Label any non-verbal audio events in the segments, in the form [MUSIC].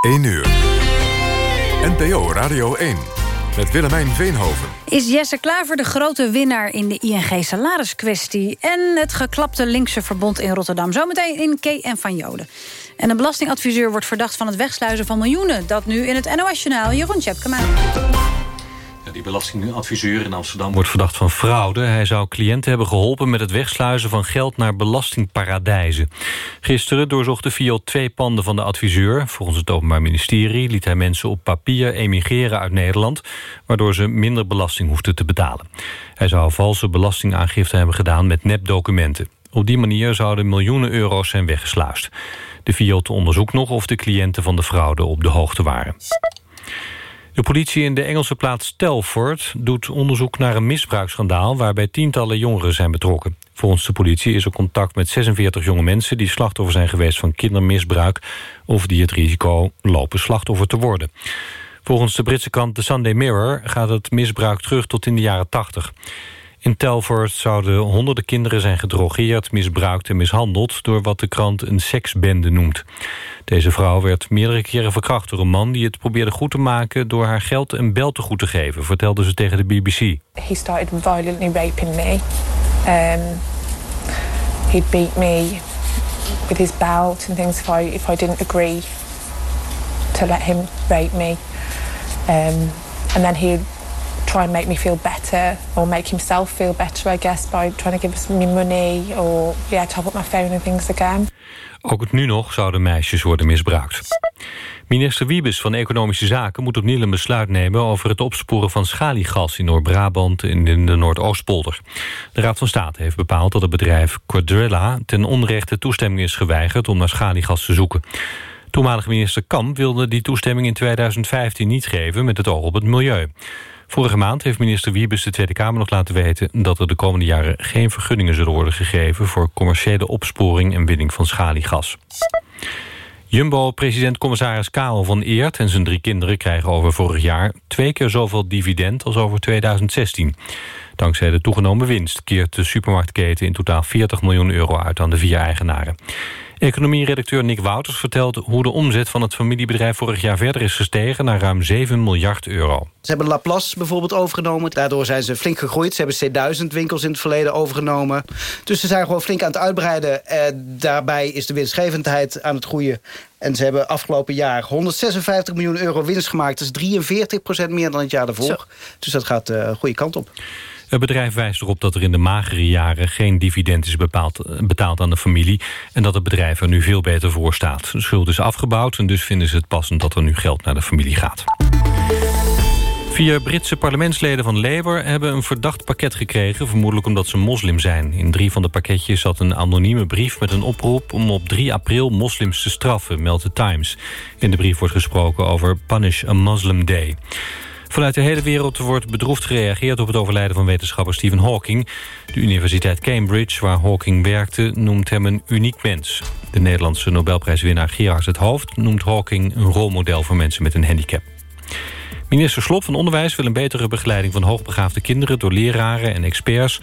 1 uur. NPO Radio 1 met Willemijn Veenhoven. Is Jesse Klaver de grote winnaar in de ING-salariskwestie... en het geklapte linkse verbond in Rotterdam? Zometeen in K en van Joden. En een belastingadviseur wordt verdacht van het wegsluizen van miljoenen. Dat nu in het NOS-journaal. Jeroen Tjepkema. Die belastingadviseur in Amsterdam wordt verdacht van fraude. Hij zou cliënten hebben geholpen met het wegsluizen van geld naar belastingparadijzen. Gisteren doorzocht de twee panden van de adviseur. Volgens het Openbaar Ministerie liet hij mensen op papier emigreren uit Nederland... waardoor ze minder belasting hoefden te betalen. Hij zou valse belastingaangifte hebben gedaan met nepdocumenten. Op die manier zouden miljoenen euro's zijn weggesluist. De FIOT onderzoekt nog of de cliënten van de fraude op de hoogte waren. De politie in de Engelse plaats Telford doet onderzoek naar een misbruiksschandaal... waarbij tientallen jongeren zijn betrokken. Volgens de politie is er contact met 46 jonge mensen... die slachtoffer zijn geweest van kindermisbruik... of die het risico lopen slachtoffer te worden. Volgens de Britse krant The Sunday Mirror gaat het misbruik terug tot in de jaren 80. In Telford zouden honderden kinderen zijn gedrogeerd, misbruikt en mishandeld... door wat de krant een seksbende noemt. Deze vrouw werd meerdere keren verkracht door een man... die het probeerde goed te maken door haar geld en beltegoed te geven... vertelde ze tegen de BBC. He started violently raping me. Um, he beat me with his belt and things if I, if I didn't agree to let him rape me. Um, and then he try and make me feel better or make himself feel better, I guess, by trying to give me money or yeah, top up my phone and things again. Ook het nu nog zouden meisjes worden misbruikt. Minister Wiebes van Economische Zaken moet opnieuw een besluit nemen... over het opsporen van schaliegas in Noord-Brabant en in de Noordoostpolder. De Raad van State heeft bepaald dat het bedrijf Quadrilla... ten onrechte toestemming is geweigerd om naar schaliegas te zoeken. Toenmalige minister Kamp wilde die toestemming in 2015 niet geven... met het oog op het milieu. Vorige maand heeft minister Wiebes de Tweede Kamer nog laten weten... dat er de komende jaren geen vergunningen zullen worden gegeven... voor commerciële opsporing en winning van schaliegas. Jumbo-president-commissaris Karel van Eert en zijn drie kinderen... krijgen over vorig jaar twee keer zoveel dividend als over 2016. Dankzij de toegenomen winst keert de supermarktketen... in totaal 40 miljoen euro uit aan de vier eigenaren. Economie-redacteur Nick Wouters vertelt hoe de omzet van het familiebedrijf vorig jaar verder is gestegen naar ruim 7 miljard euro. Ze hebben Laplace bijvoorbeeld overgenomen. Daardoor zijn ze flink gegroeid. Ze hebben C1000 winkels in het verleden overgenomen. Dus ze zijn gewoon flink aan het uitbreiden. Eh, daarbij is de winstgevendheid aan het groeien. En ze hebben afgelopen jaar 156 miljoen euro winst gemaakt. Dat is 43% meer dan het jaar daarvoor. Dus dat gaat de uh, goede kant op. Het bedrijf wijst erop dat er in de magere jaren geen dividend is bepaald, betaald aan de familie... en dat het bedrijf er nu veel beter voor staat. De schuld is afgebouwd en dus vinden ze het passend dat er nu geld naar de familie gaat. Vier Britse parlementsleden van Labour hebben een verdacht pakket gekregen... vermoedelijk omdat ze moslim zijn. In drie van de pakketjes zat een anonieme brief met een oproep... om op 3 april moslims te straffen, meldt de Times. In de brief wordt gesproken over Punish a Muslim Day. Vanuit de hele wereld wordt bedroefd gereageerd op het overlijden van wetenschapper Stephen Hawking. De Universiteit Cambridge, waar Hawking werkte, noemt hem een uniek mens. De Nederlandse Nobelprijswinnaar Gerard het Hoofd noemt Hawking een rolmodel voor mensen met een handicap. Minister Slop van Onderwijs wil een betere begeleiding van hoogbegaafde kinderen door leraren en experts.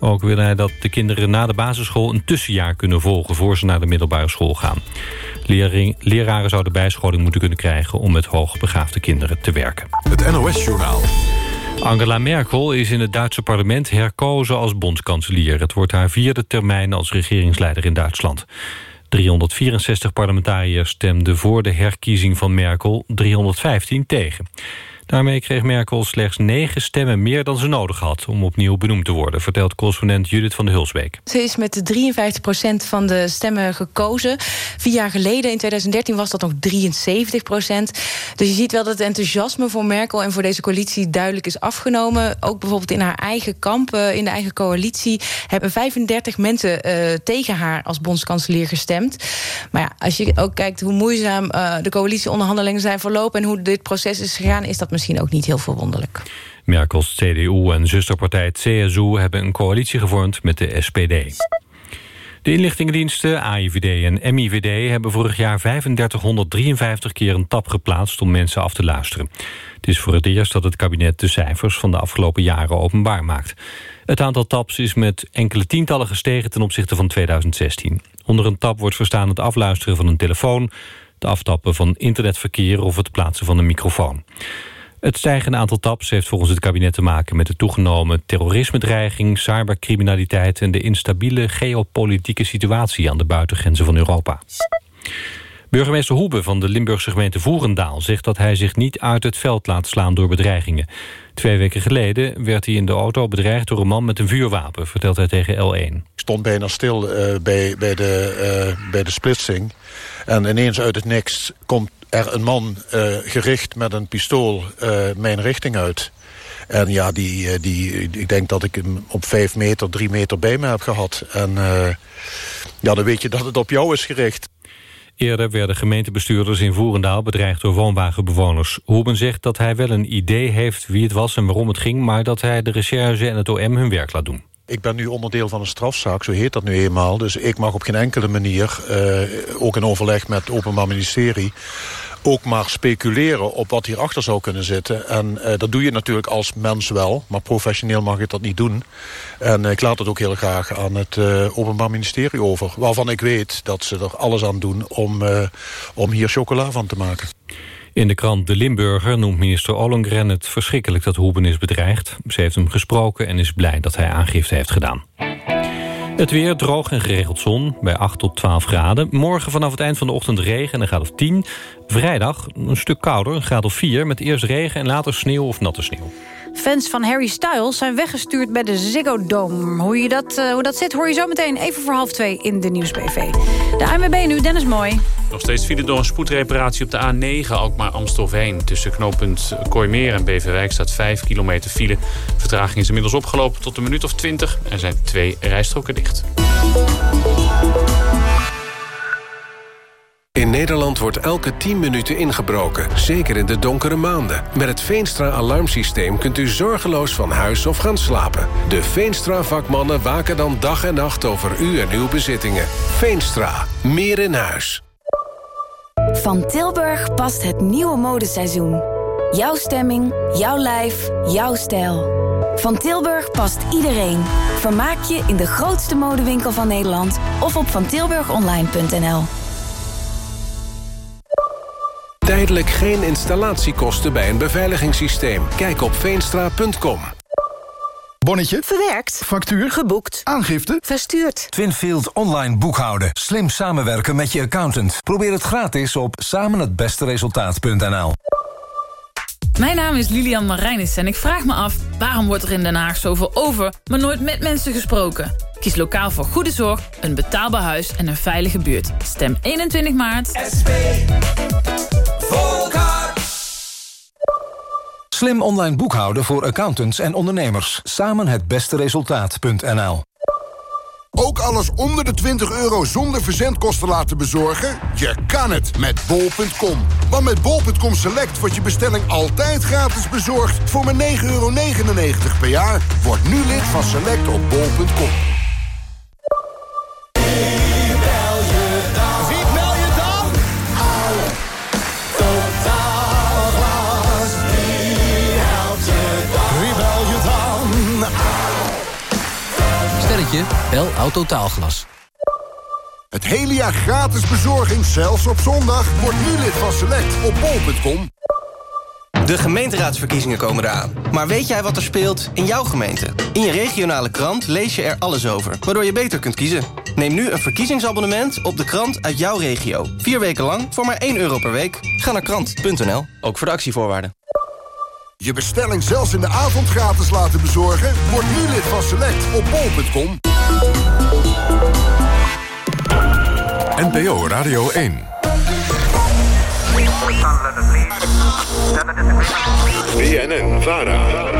Ook wil hij dat de kinderen na de basisschool een tussenjaar kunnen volgen voor ze naar de middelbare school gaan. Lering, leraren zouden bijscholing moeten kunnen krijgen om met hoogbegaafde kinderen te werken. Het NOS-journaal. Angela Merkel is in het Duitse parlement herkozen als bondskanselier. Het wordt haar vierde termijn als regeringsleider in Duitsland. 364 parlementariërs stemden voor de herkiezing van Merkel, 315 tegen. Daarmee kreeg Merkel slechts negen stemmen meer dan ze nodig had... om opnieuw benoemd te worden, vertelt correspondent Judith van de Hulsbeek. Ze is met 53% van de stemmen gekozen. Vier jaar geleden, in 2013, was dat nog 73% Dus je ziet wel dat het enthousiasme voor Merkel en voor deze coalitie duidelijk is afgenomen. Ook bijvoorbeeld in haar eigen kamp, eh, in de eigen coalitie... hebben 35 mensen uh, tegen haar als bondskanselier gestemd. Maar ja, als je ook kijkt hoe moeizaam uh, de coalitieonderhandelingen zijn verlopen... en hoe dit proces is gegaan, is dat misschien ook niet heel verwonderlijk. Merkels CDU en zusterpartij CSU hebben een coalitie gevormd met de SPD. De inlichtingendiensten, AIVD en MIVD hebben vorig jaar 3553 keer een tap geplaatst om mensen af te luisteren. Het is voor het eerst dat het kabinet de cijfers van de afgelopen jaren openbaar maakt. Het aantal taps is met enkele tientallen gestegen ten opzichte van 2016. Onder een tap wordt verstaan het afluisteren van een telefoon, het aftappen van internetverkeer of het plaatsen van een microfoon. Het stijgende aantal taps heeft volgens het kabinet te maken... met de toegenomen terrorisme-dreiging, cybercriminaliteit... en de instabiele geopolitieke situatie aan de buitengrenzen van Europa. Burgemeester Hoebe van de Limburgse gemeente Voerendaal... zegt dat hij zich niet uit het veld laat slaan door bedreigingen. Twee weken geleden werd hij in de auto bedreigd door een man met een vuurwapen... vertelt hij tegen L1. Ik stond bijna stil uh, bij, bij, de, uh, bij de splitsing. En ineens uit het niks komt er een man uh, gericht met een pistool mijn richting uit. En ja, die, die, ik denk dat ik hem op vijf meter, drie meter bij me heb gehad. En ja, dan weet je dat het op jou is gericht. Eerder werden gemeentebestuurders in Voerendaal bedreigd door woonwagenbewoners. Hoeben zegt dat hij wel een idee heeft wie het was en waarom het ging... maar dat hij de recherche en het OM hun werk laat doen. Ik ben nu onderdeel van een strafzaak, zo heet dat nu eenmaal. Dus ik mag op geen enkele manier, uh, ook in overleg met het Openbaar Ministerie ook maar speculeren op wat hierachter zou kunnen zitten. En uh, dat doe je natuurlijk als mens wel, maar professioneel mag ik dat niet doen. En uh, ik laat het ook heel graag aan het uh, Openbaar Ministerie over. Waarvan ik weet dat ze er alles aan doen om, om hier chocola van te maken. In de krant De Limburger noemt minister Ollongren het verschrikkelijk dat Hoeben is bedreigd. Ze heeft hem gesproken en is blij dat hij aangifte heeft gedaan. Het weer droog en geregeld zon bij 8 tot 12 graden. Morgen vanaf het eind van de ochtend regen en een graad of 10. Vrijdag een stuk kouder, een graad of 4... met eerst regen en later sneeuw of natte sneeuw. Fans van Harry Styles zijn weggestuurd bij de Ziggo Dome. Hoe, je dat, uh, hoe dat zit hoor je zo meteen even voor half twee in de Nieuwsbv. De ANWB nu, Dennis Mooi. Nog steeds file door een spoedreparatie op de A9 Alkmaar-Amstelveen. Tussen knooppunt Kooimeer en Beverwijk staat 5 kilometer file. Vertraging is inmiddels opgelopen tot een minuut of 20. Er zijn twee rijstroken dicht. Nederland wordt elke 10 minuten ingebroken, zeker in de donkere maanden. Met het Veenstra-alarmsysteem kunt u zorgeloos van huis of gaan slapen. De Veenstra-vakmannen waken dan dag en nacht over u en uw bezittingen. Veenstra, meer in huis. Van Tilburg past het nieuwe modeseizoen. Jouw stemming, jouw lijf, jouw stijl. Van Tilburg past iedereen. Vermaak je in de grootste modewinkel van Nederland... of op vantilburgonline.nl. Tijdelijk geen installatiekosten bij een beveiligingssysteem. Kijk op veenstra.com. Bonnetje. Verwerkt. Factuur. Geboekt. Aangifte. Verstuurd. Twinfield online boekhouden. Slim samenwerken met je accountant. Probeer het gratis op samenhetbesteresultaat.nl. Mijn naam is Lilian Marijnis en ik vraag me af... waarom wordt er in Den Haag zoveel over, maar nooit met mensen gesproken? Kies lokaal voor goede zorg, een betaalbaar huis en een veilige buurt. Stem 21 maart. SP. Slim online boekhouden voor accountants en ondernemers. Samen het beste resultaat.nl Ook alles onder de 20 euro zonder verzendkosten laten bezorgen? Je kan het met bol.com. Want met bol.com Select wordt je bestelling altijd gratis bezorgd... voor maar 9,99 euro per jaar. Word nu lid van Select op bol.com. Bel Autotaalglas. Het hele jaar gratis bezorging, zelfs op zondag. Word nu lid van Select op bol.com. De gemeenteraadsverkiezingen komen eraan. Maar weet jij wat er speelt in jouw gemeente? In je regionale krant lees je er alles over, waardoor je beter kunt kiezen. Neem nu een verkiezingsabonnement op de krant uit jouw regio. Vier weken lang voor maar 1 euro per week. Ga naar krant.nl, ook voor de actievoorwaarden. Je bestelling zelfs in de avond gratis laten bezorgen? Word nu lid van Select op bol.com. NPO Radio 1. BNN Vara.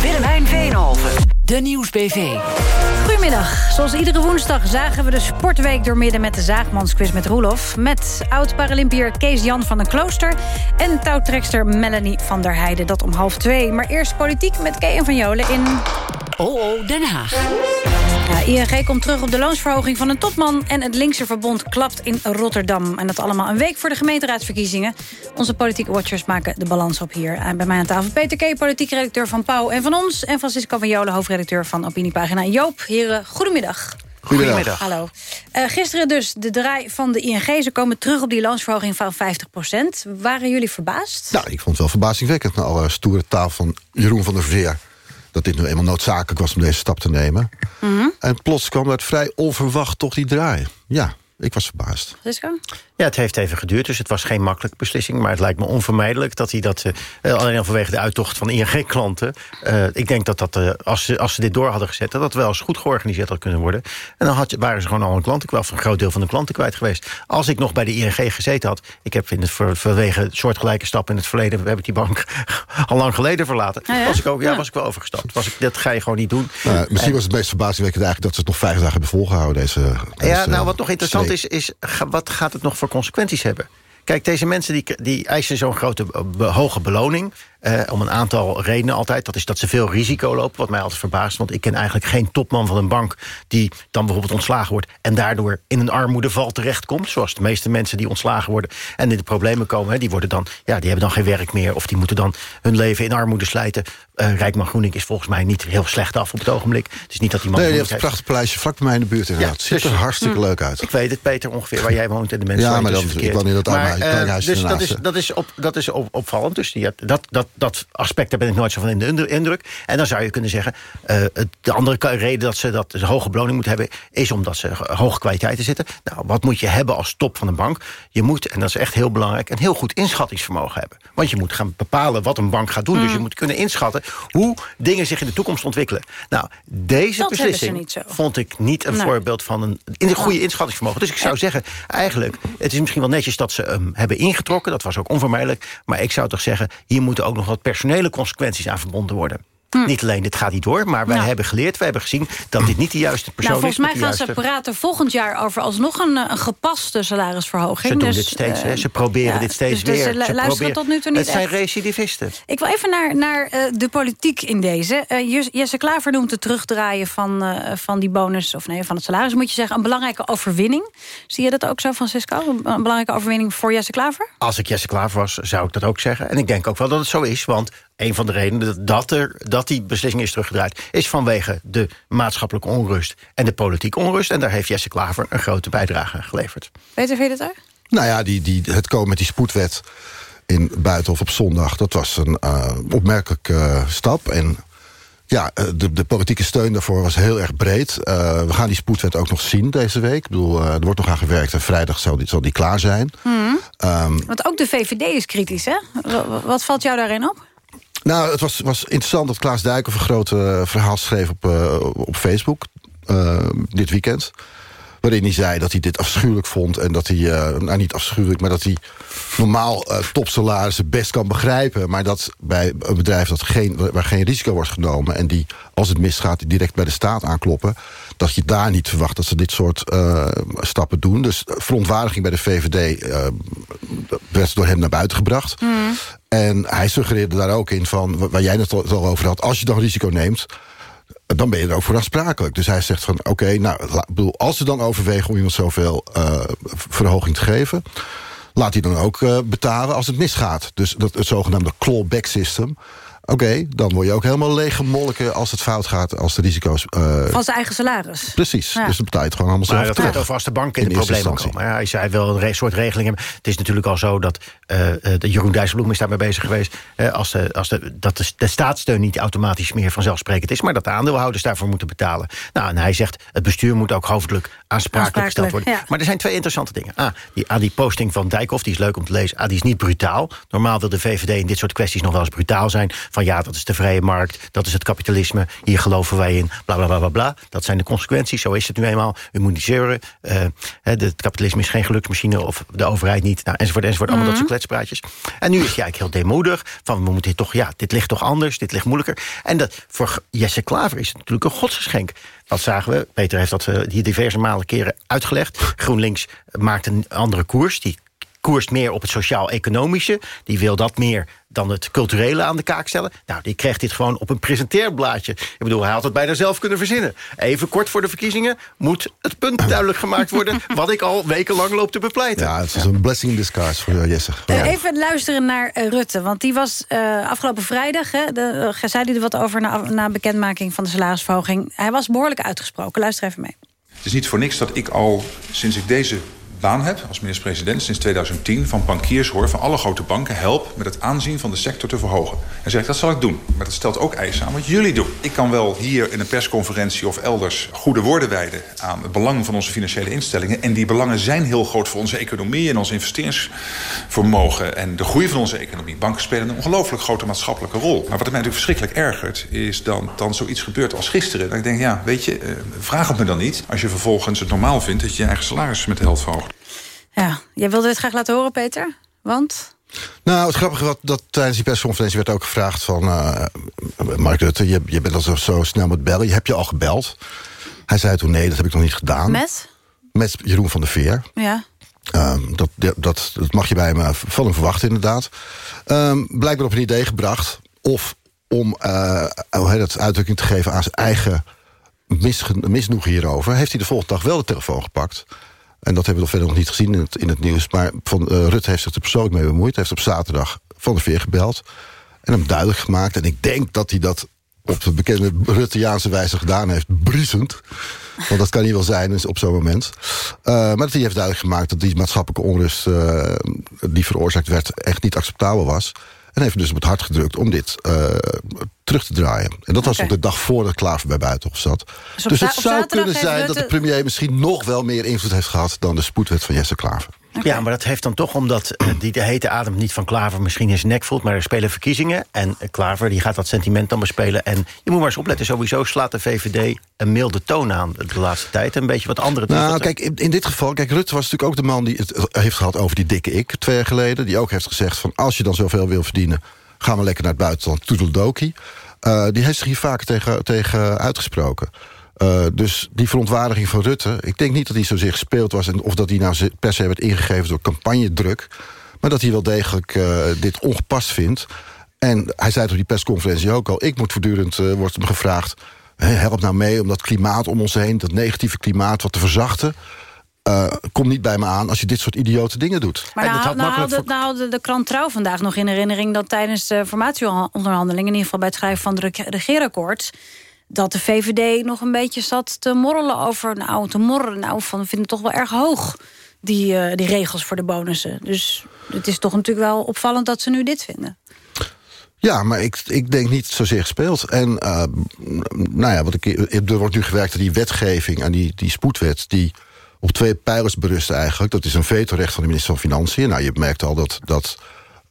Willemijn Veenhoven. De Nieuwsbv. Goedemiddag. Zoals iedere woensdag zagen we de sportweek doormidden... met de Zaagmansquiz met Roelof. Met oud-Paralympier Kees-Jan van den Klooster... en touwtrekster Melanie van der Heijden. Dat om half twee. Maar eerst politiek met Keen van Jolen in... Oh, oh, Den Haag. Ja, ING komt terug op de loonsverhoging van een topman... en het linkse verbond klapt in Rotterdam. En dat allemaal een week voor de gemeenteraadsverkiezingen. Onze politieke watchers maken de balans op hier. En bij mij aan tafel Peter K., politiek redacteur van Pauw en van ons... en Francisco van Jolen, hoofdredacteur van Opiniepagina. Joop, heren, goedemiddag. Goedemiddag. Hallo. Uh, gisteren dus de draai van de ING. Ze komen terug op die loonsverhoging van 50% Waren jullie verbaasd? Nou, ik vond het wel verbazingwekkend... na alle stoere taal van Jeroen van der Veer dat dit nu eenmaal noodzakelijk was om deze stap te nemen. Mhm. En plots kwam dat vrij onverwacht toch die draai. Ja, ik was verbaasd. Ja, het heeft even geduurd, dus het was geen makkelijke beslissing. Maar het lijkt me onvermijdelijk dat hij dat... Uh, alleen al vanwege de uittocht van ING-klanten... Uh, ik denk dat dat, uh, als, ze, als ze dit door hadden gezet... dat dat wel eens goed georganiseerd had kunnen worden. En dan had, waren ze gewoon al een klanten kwijt... of een groot deel van de klanten kwijt geweest. Als ik nog bij de ING gezeten had... ik heb in het, voor, vanwege soortgelijke stappen in het verleden... we hebben die bank [LAUGHS] al lang geleden verlaten... Ja? Was, ik ook, ja, ja. was ik wel overgestapt. Was ik, dat ga je gewoon niet doen. Nou, misschien was het meest verbazingwekkend eigenlijk... dat ze het nog vijf dagen hebben volgehouden, deze... deze ja, nou, wat nog interessant streek. is, is ga, wat gaat het nog voor consequenties hebben? Kijk, deze mensen die, die eisen zo'n grote be- hoge beloning... Eh, om een aantal redenen altijd. Dat is dat ze veel risico lopen, wat mij altijd verbaast. Want ik ken eigenlijk geen topman van een bank... die dan bijvoorbeeld ontslagen wordt... en daardoor in een armoedeval terechtkomt. Zoals de meeste mensen die ontslagen worden... en in de problemen komen, hè, die, worden dan, ja, die hebben dan geen werk meer... of die moeten dan hun leven in armoede slijten. Eh Rijkman Groening is volgens mij niet heel slecht af op het ogenblik. Het is niet dat die man... Nee, die heeft een prachtig paleisje vlak bij mij in de buurt inderdaad. Ja, Ziet er dus- hartstikke Hm. leuk uit. Ik weet het, Peter, ongeveer waar jij woont en de mensen Ja, maar tussen dan- ik woon in dat arme Maar, kleine eh, Dus dat is, dat is, op, dat is op, opvallend. Dus die, dat, dat, dat aspect, daar ben ik nooit zo van in de indru- indruk. En dan zou je kunnen zeggen... eh, de andere reden dat ze dat ze hoge beloning moeten hebben... is omdat ze hoge kwaliteiten zitten. Nou, wat moet je hebben als top van een bank? Je moet, en dat is echt heel belangrijk... een heel goed inschattingsvermogen hebben. Want je moet gaan bepalen wat een bank gaat doen. Dus je moet kunnen inschatten hoe dingen zich in de toekomst ontwikkelen. Nou, deze Dat beslissing vond ik niet een Nee. voorbeeld van een, in een goede inschattingsvermogen. Dus ik zou zeggen, eigenlijk, het is misschien wel netjes dat ze hem hebben ingetrokken. Dat was ook onvermijdelijk. Maar ik zou toch zeggen, hier moeten ook nog wat personele consequenties aan verbonden worden. Niet alleen, dit gaat niet door, maar wij Nou. hebben geleerd... wij hebben gezien dat dit niet de juiste persoon Nou, volgens is. mij met de gaan ze praten volgend jaar over alsnog een, eh, een gepaste salarisverhoging. Ze doen Dus, dit steeds, eh, hè. ze proberen ja, dit steeds dus, dus weer. ze lu- Ze luisteren proberen- tot nu toe niet Het zijn echt. recidivisten. Ik wil even naar, naar eh, de politiek in deze. Eh, Jus- Jesse Klaver noemt het terugdraaien van, eh, van die bonus... of nee, van het salaris, moet je zeggen, een belangrijke overwinning. Zie je dat ook zo, Francisco? Een, een belangrijke overwinning voor Jesse Klaver? Als ik Jesse Klaver was, zou ik dat ook zeggen. En ik denk ook wel dat het zo is, want een van de redenen dat, dat, er, dat die beslissing is teruggedraaid... is vanwege de maatschappelijke onrust en de politieke onrust. En daar heeft Jesse Klaver een grote bijdrage aan geleverd. Peter, vind je dat ook? Nou ja, die, die, het komen met die spoedwet in Buitenhof op zondag... dat was een eh, opmerkelijke eh, stap. En ja, eh, de, de politieke steun daarvoor was heel erg breed. Eh, we gaan die spoedwet ook nog zien deze week. Ik bedoel, eh, er wordt nog aan gewerkt en vrijdag zal die, zal die klaar zijn. Ehm, Want ook de VVD is kritisch, hè? Wa- Wat valt jou daarin op? Nou, het was, was interessant dat Klaas Dijkhoff een groot eh, verhaal schreef op, eh, op Facebook eh, dit weekend. Waarin hij zei dat hij dit afschuwelijk vond. En dat hij, eh, nou niet afschuwelijk, maar dat hij normaal eh, topsalarissen best kan begrijpen. Maar dat bij een bedrijf dat geen, waar geen risico wordt genomen. En die, als het misgaat, direct bij de staat aankloppen. Dat je daar niet verwacht dat ze dit soort eh, stappen doen. Dus verontwaardiging bij de VVD werd door hem naar buiten gebracht. En hij suggereerde daar ook in van, wa- waar jij het al over had... als je dan risico neemt, dan ben je er ook voor aansprakelijk. Dus hij zegt van, oké, nou, la- bedoel, als ze dan overwegen... om iemand zoveel eh, verhoging te geven... laat hij dan ook eh, betalen als het misgaat. Dus dat, het zogenaamde clawback system... Oké, dan word je ook helemaal leeggemolken als het fout gaat... als de risico's... eh, Van zijn eigen salaris. precies, Ja. dus dan betaal je het gewoon allemaal Maar zelf dat terug. gaat over als de banken in, In de problemen komen. Ja, hij zei wel een soort regeling hebben. Het is natuurlijk al zo dat eh, eh, de Jeroen Dijsselbloem is daarmee bezig geweest. als de, als de, dat de, de staatssteun niet automatisch meer vanzelfsprekend is... maar dat de aandeelhouders daarvoor moeten betalen. Nou, en hij zegt, het bestuur moet ook hoofdelijk aansprakelijk gesteld worden. Ja. Maar er zijn twee interessante dingen. A, die, A, die posting van Dijkhoff, die is leuk om te lezen. A, die is niet brutaal. Normaal wil de VVD in dit soort kwesties nog wel eens brutaal zijn. Van ja, dat is de vrije markt, dat is het kapitalisme. Hier geloven wij in, bla bla bla bla bla. Dat zijn de consequenties, zo is het nu eenmaal. U moet niet zeuren. Eh, het kapitalisme is geen geluksmachine of de overheid niet. Nou, enzovoort, enzovoort. Allemaal dat soort kletspraatjes. En nu is hij eigenlijk heel deemoedig. Van we moeten dit toch, ja, dit ligt toch anders, dit ligt moeilijker. En dat voor Jesse Klaver is het natuurlijk een godsgeschenk. Dat zagen we. Peter heeft dat eh, hier diverse malen keren uitgelegd. GroenLinks maakt een andere koers. Die koerst meer op het sociaal-economische. Die wil dat meer dan het culturele aan de kaak stellen. Nou, die krijgt dit gewoon op een presenteerblaadje. Ik bedoel, hij had het bijna zelf kunnen verzinnen. Even kort voor de verkiezingen moet het punt [CLEARS THROAT] duidelijk gemaakt worden... wat ik al wekenlang loop te bepleiten. Ja, het is een blessing in disguise voor uh, Jesse. Uh, even luisteren naar uh, Rutte, want die was uh, afgelopen vrijdag... Hè, de, zei hij er wat over na, na bekendmaking van de salarisverhoging. Hij was behoorlijk uitgesproken. Luister even mee. Het is niet voor niks dat ik al, sinds ik deze baan heb als minister-president sinds 2010 van bankiers hoor van alle grote banken help met het aanzien van de sector te verhogen. En zeg ik dat zal ik doen, maar dat stelt ook eisen aan wat jullie doen. Ik kan wel hier in een persconferentie of elders goede woorden wijden aan het belang van onze financiële instellingen en die belangen zijn heel groot voor onze economie en ons investeringsvermogen en de groei van onze economie. Banken spelen een ongelooflijk grote maatschappelijke rol. Maar wat mij natuurlijk verschrikkelijk ergert is dan, dan zoiets gebeurt als gisteren. Dat ik denk, ja, weet je, vraag het me dan niet als je vervolgens het normaal vindt dat je je eigen salaris met de helft verhoogt. Ja, jij wilde dit graag laten horen, Peter? Want? Nou, het grappige wat dat tijdens die persconferentie werd ook gevraagd van... Uh, Mark Rutte, je, je bent al zo, zo snel met bellen. Je hebt je al gebeld. Hij zei toen, nee, dat heb ik nog niet gedaan. Met? Met Jeroen van der Veer. Ja. Um, dat, dat, dat mag je bij me van hem verwachten, inderdaad. Um, blijkbaar op een idee gebracht. Of om uh, hoe heet het, uitdrukking te geven aan zijn eigen misnoegen hierover... heeft hij de volgende dag wel de telefoon gepakt... En dat hebben we nog verder nog niet gezien in het, in het nieuws. Maar van, uh, Rutte heeft zich er persoonlijk mee bemoeid. Heeft op zaterdag Van der Veer gebeld. En hem duidelijk gemaakt. En ik denk dat hij dat op de bekende Rutteaanse wijze gedaan heeft. Briesend. Want dat kan niet wel zijn dus op zo'n moment. Uh, maar dat hij heeft duidelijk gemaakt dat die maatschappelijke onrust... Uh, die veroorzaakt werd, echt niet acceptabel was. En heeft dus op het hart gedrukt om dit uh, terug te draaien. En dat was op de dag voordat Klaver bij Buitenhof zat. Dus Dus het zou kunnen zijn dat de premier misschien nog wel meer invloed heeft gehad... dan de spoedwet van Jesse Klaver. Ja, maar dat heeft dan toch omdat eh, die de hete adem niet van Klaver misschien in zijn nek voelt. Maar er spelen verkiezingen. En eh, Klaver die gaat dat sentiment dan bespelen. En je moet maar eens opletten. Sowieso slaat de VVD een milde toon aan de laatste tijd. Een beetje wat andere Nou, kijk, in, in dit geval... Kijk, Rutte was natuurlijk ook de man die het heeft gehad over die dikke ik... twee jaar geleden. Die ook heeft gezegd van als je dan zoveel wil verdienen... gaan we lekker naar het buitenland, toedeldokie. Uh, die heeft zich hier vaak tegen, tegen uitgesproken. Uh, dus die verontwaardiging van Rutte... ik denk niet dat hij zozeer gespeeld was... En of dat hij nou per se werd ingegeven door campagnedruk... maar dat hij wel degelijk uh, dit ongepast vindt. En hij zei het op die persconferentie ook al... ik moet voortdurend, uh, wordt hem gevraagd... hè, help nou mee om dat klimaat om ons heen... dat negatieve klimaat wat te verzachten... Uh, kom niet bij me aan als je dit soort idiote dingen doet. Maar nou, nou, haalde, nou haalde de krant Trouw vandaag nog in herinnering... dat tijdens de formatieonderhandelingen... in ieder geval bij het schrijven van het regeerakkoord... dat de VVD nog een beetje zat te morrelen over... nou, te morren, nou, van, vinden het toch wel erg hoog... Die, uh, die regels voor de bonussen. Dus het is toch natuurlijk wel opvallend dat ze nu dit vinden. Ja, maar ik, ik denk niet zozeer gespeeld. En uh, nou ja, wat ik, er wordt nu gewerkt aan die wetgeving... aan die, die spoedwet... die op twee pijlers berust eigenlijk. Dat is een vetorecht van de minister van Financiën. Nou, je merkt al dat, dat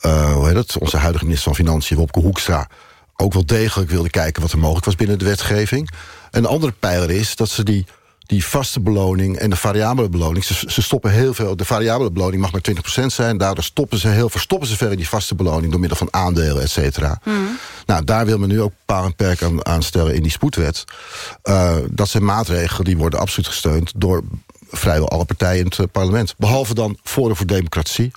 uh, hoe heet het, onze huidige minister van Financiën, Wopke Hoekstra... ook wel degelijk wilde kijken wat er mogelijk was binnen de wetgeving. En de andere pijler is dat ze die, die vaste beloning en de variabele beloning... Ze, ze stoppen heel veel, de variabele beloning mag maar 20% zijn... daardoor stoppen ze heel verstoppen ze verder die vaste beloning... door middel van aandelen, et cetera. Mm. Nou, daar wil men nu ook paal en perk aan, aan stellen in die spoedwet. Uh, dat zijn maatregelen die worden absoluut gesteund... door vrijwel alle partijen in het parlement. Behalve dan Forum voor Democratie.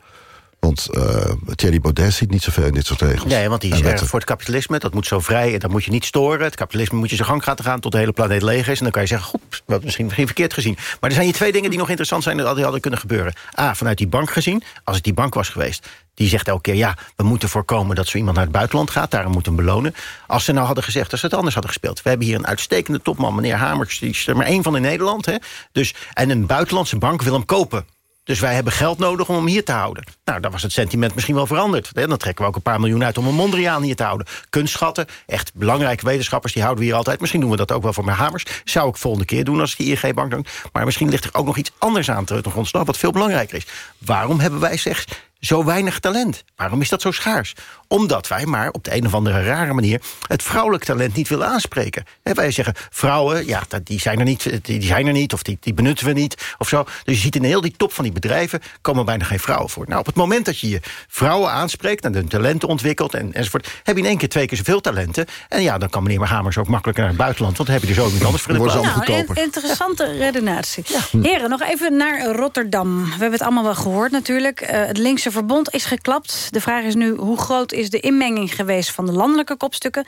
Want uh, Thierry Baudet ziet niet zoveel in dit soort regels. Nee, want die is erg voor het kapitalisme. Dat moet zo vrij en dat moet je niet storen. Het kapitalisme moet je zijn gang laten gaan tot de hele planeet leeg is. En dan kan je zeggen, goed, we hebben misschien, misschien verkeerd gezien. Maar er zijn hier twee dingen die nog interessant zijn... dat die hadden kunnen gebeuren. A, vanuit die bank gezien. Als het die bank was geweest, die zegt elke keer... ja, we moeten voorkomen dat zo iemand naar het buitenland gaat. Daarom moeten we belonen. Als ze nou hadden gezegd dat ze het anders hadden gespeeld. We hebben hier een uitstekende topman, meneer Hamers. Die is er maar één van in Nederland. Hè? Dus, en een buitenlandse bank wil hem kopen. Dus wij hebben geld nodig om hem hier te houden. Nou, dan was het sentiment misschien wel veranderd. Dan trekken we ook een paar miljoen uit om een Mondriaan hier te houden. Kunstschatten, echt belangrijke wetenschappers, die houden we hier altijd. Misschien doen we dat ook wel voor mijn hamers. Zou ik volgende keer doen als ik die ING-bank doe. Maar misschien ligt er ook nog iets anders aan ten grondslag... wat veel belangrijker is. Waarom hebben wij slechts zo weinig talent? Waarom is dat zo schaars? Omdat wij maar op de een of andere rare manier... het vrouwelijk talent niet willen aanspreken. He, wij zeggen, vrouwen, ja, die zijn er niet, die zijn er niet of die, die benutten we niet. Of zo. Dus je ziet in heel die top van die bedrijven... komen bijna geen vrouwen voor. Nou, op het moment dat je je vrouwen aanspreekt... en hun talenten ontwikkelt en, enzovoort... heb je in één keer twee keer zoveel talenten. En ja, dan kan meneer Hamers ook makkelijker naar het buitenland... want dan heb je er zo iemand anders voor de plaats. Nou, interessante redenatie. Heren, nog even naar Rotterdam. We hebben het allemaal wel gehoord natuurlijk. Uh, het linkse verbond is geklapt. De vraag is nu, hoe groot is de inmenging geweest... van de landelijke kopstukken?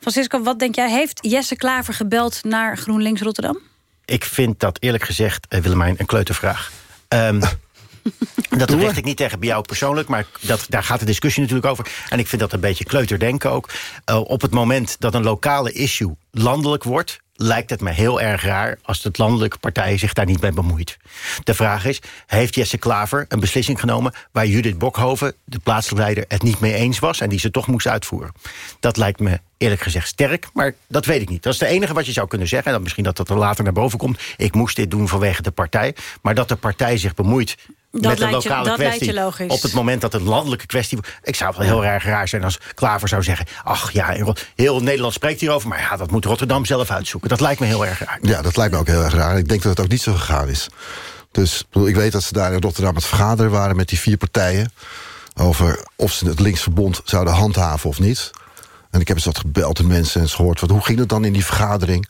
Francisco, wat denk jij? Heeft Jesse Klaver gebeld naar GroenLinks Rotterdam? Ik vind dat eerlijk gezegd, uh, Willemijn, een kleutervraag. Um, [LAUGHS] Dat richt ik niet tegen bij jou persoonlijk, maar dat, daar gaat de discussie natuurlijk over. En ik vind dat een beetje kleuterdenken ook. Uh, op het moment dat een lokale issue landelijk wordt lijkt het me heel erg raar als de landelijke partij zich daar niet mee bemoeit. De vraag is, heeft Jesse Klaver een beslissing genomen... waar Judith Bokhoven, de plaatselijke leider, het niet mee eens was... en die ze toch moest uitvoeren? Dat lijkt me eerlijk gezegd sterk, maar dat weet ik niet. Dat is het enige wat je zou kunnen zeggen. En dan misschien dat dat er later naar boven komt. Ik moest dit doen vanwege de partij. Maar dat de partij zich bemoeit dat met een lokale je, kwestie. logisch. Op het moment dat het landelijke kwestie wordt. Ik zou het wel heel erg raar zijn als Klaver zou zeggen... ach ja, heel Nederland spreekt hierover... maar ja, dat moet Rotterdam zelf uitzoeken. Dat lijkt me heel erg raar. Ja, dat lijkt me ook heel erg raar. Ik denk dat het ook niet zo gegaan is. Dus ik weet dat ze daar in Rotterdam het vergaderen waren... met die vier partijen... over of ze het linksverbond zouden handhaven of niet. En ik heb eens wat gebeld en mensen eens gehoord... Wat, hoe ging het dan in die vergadering...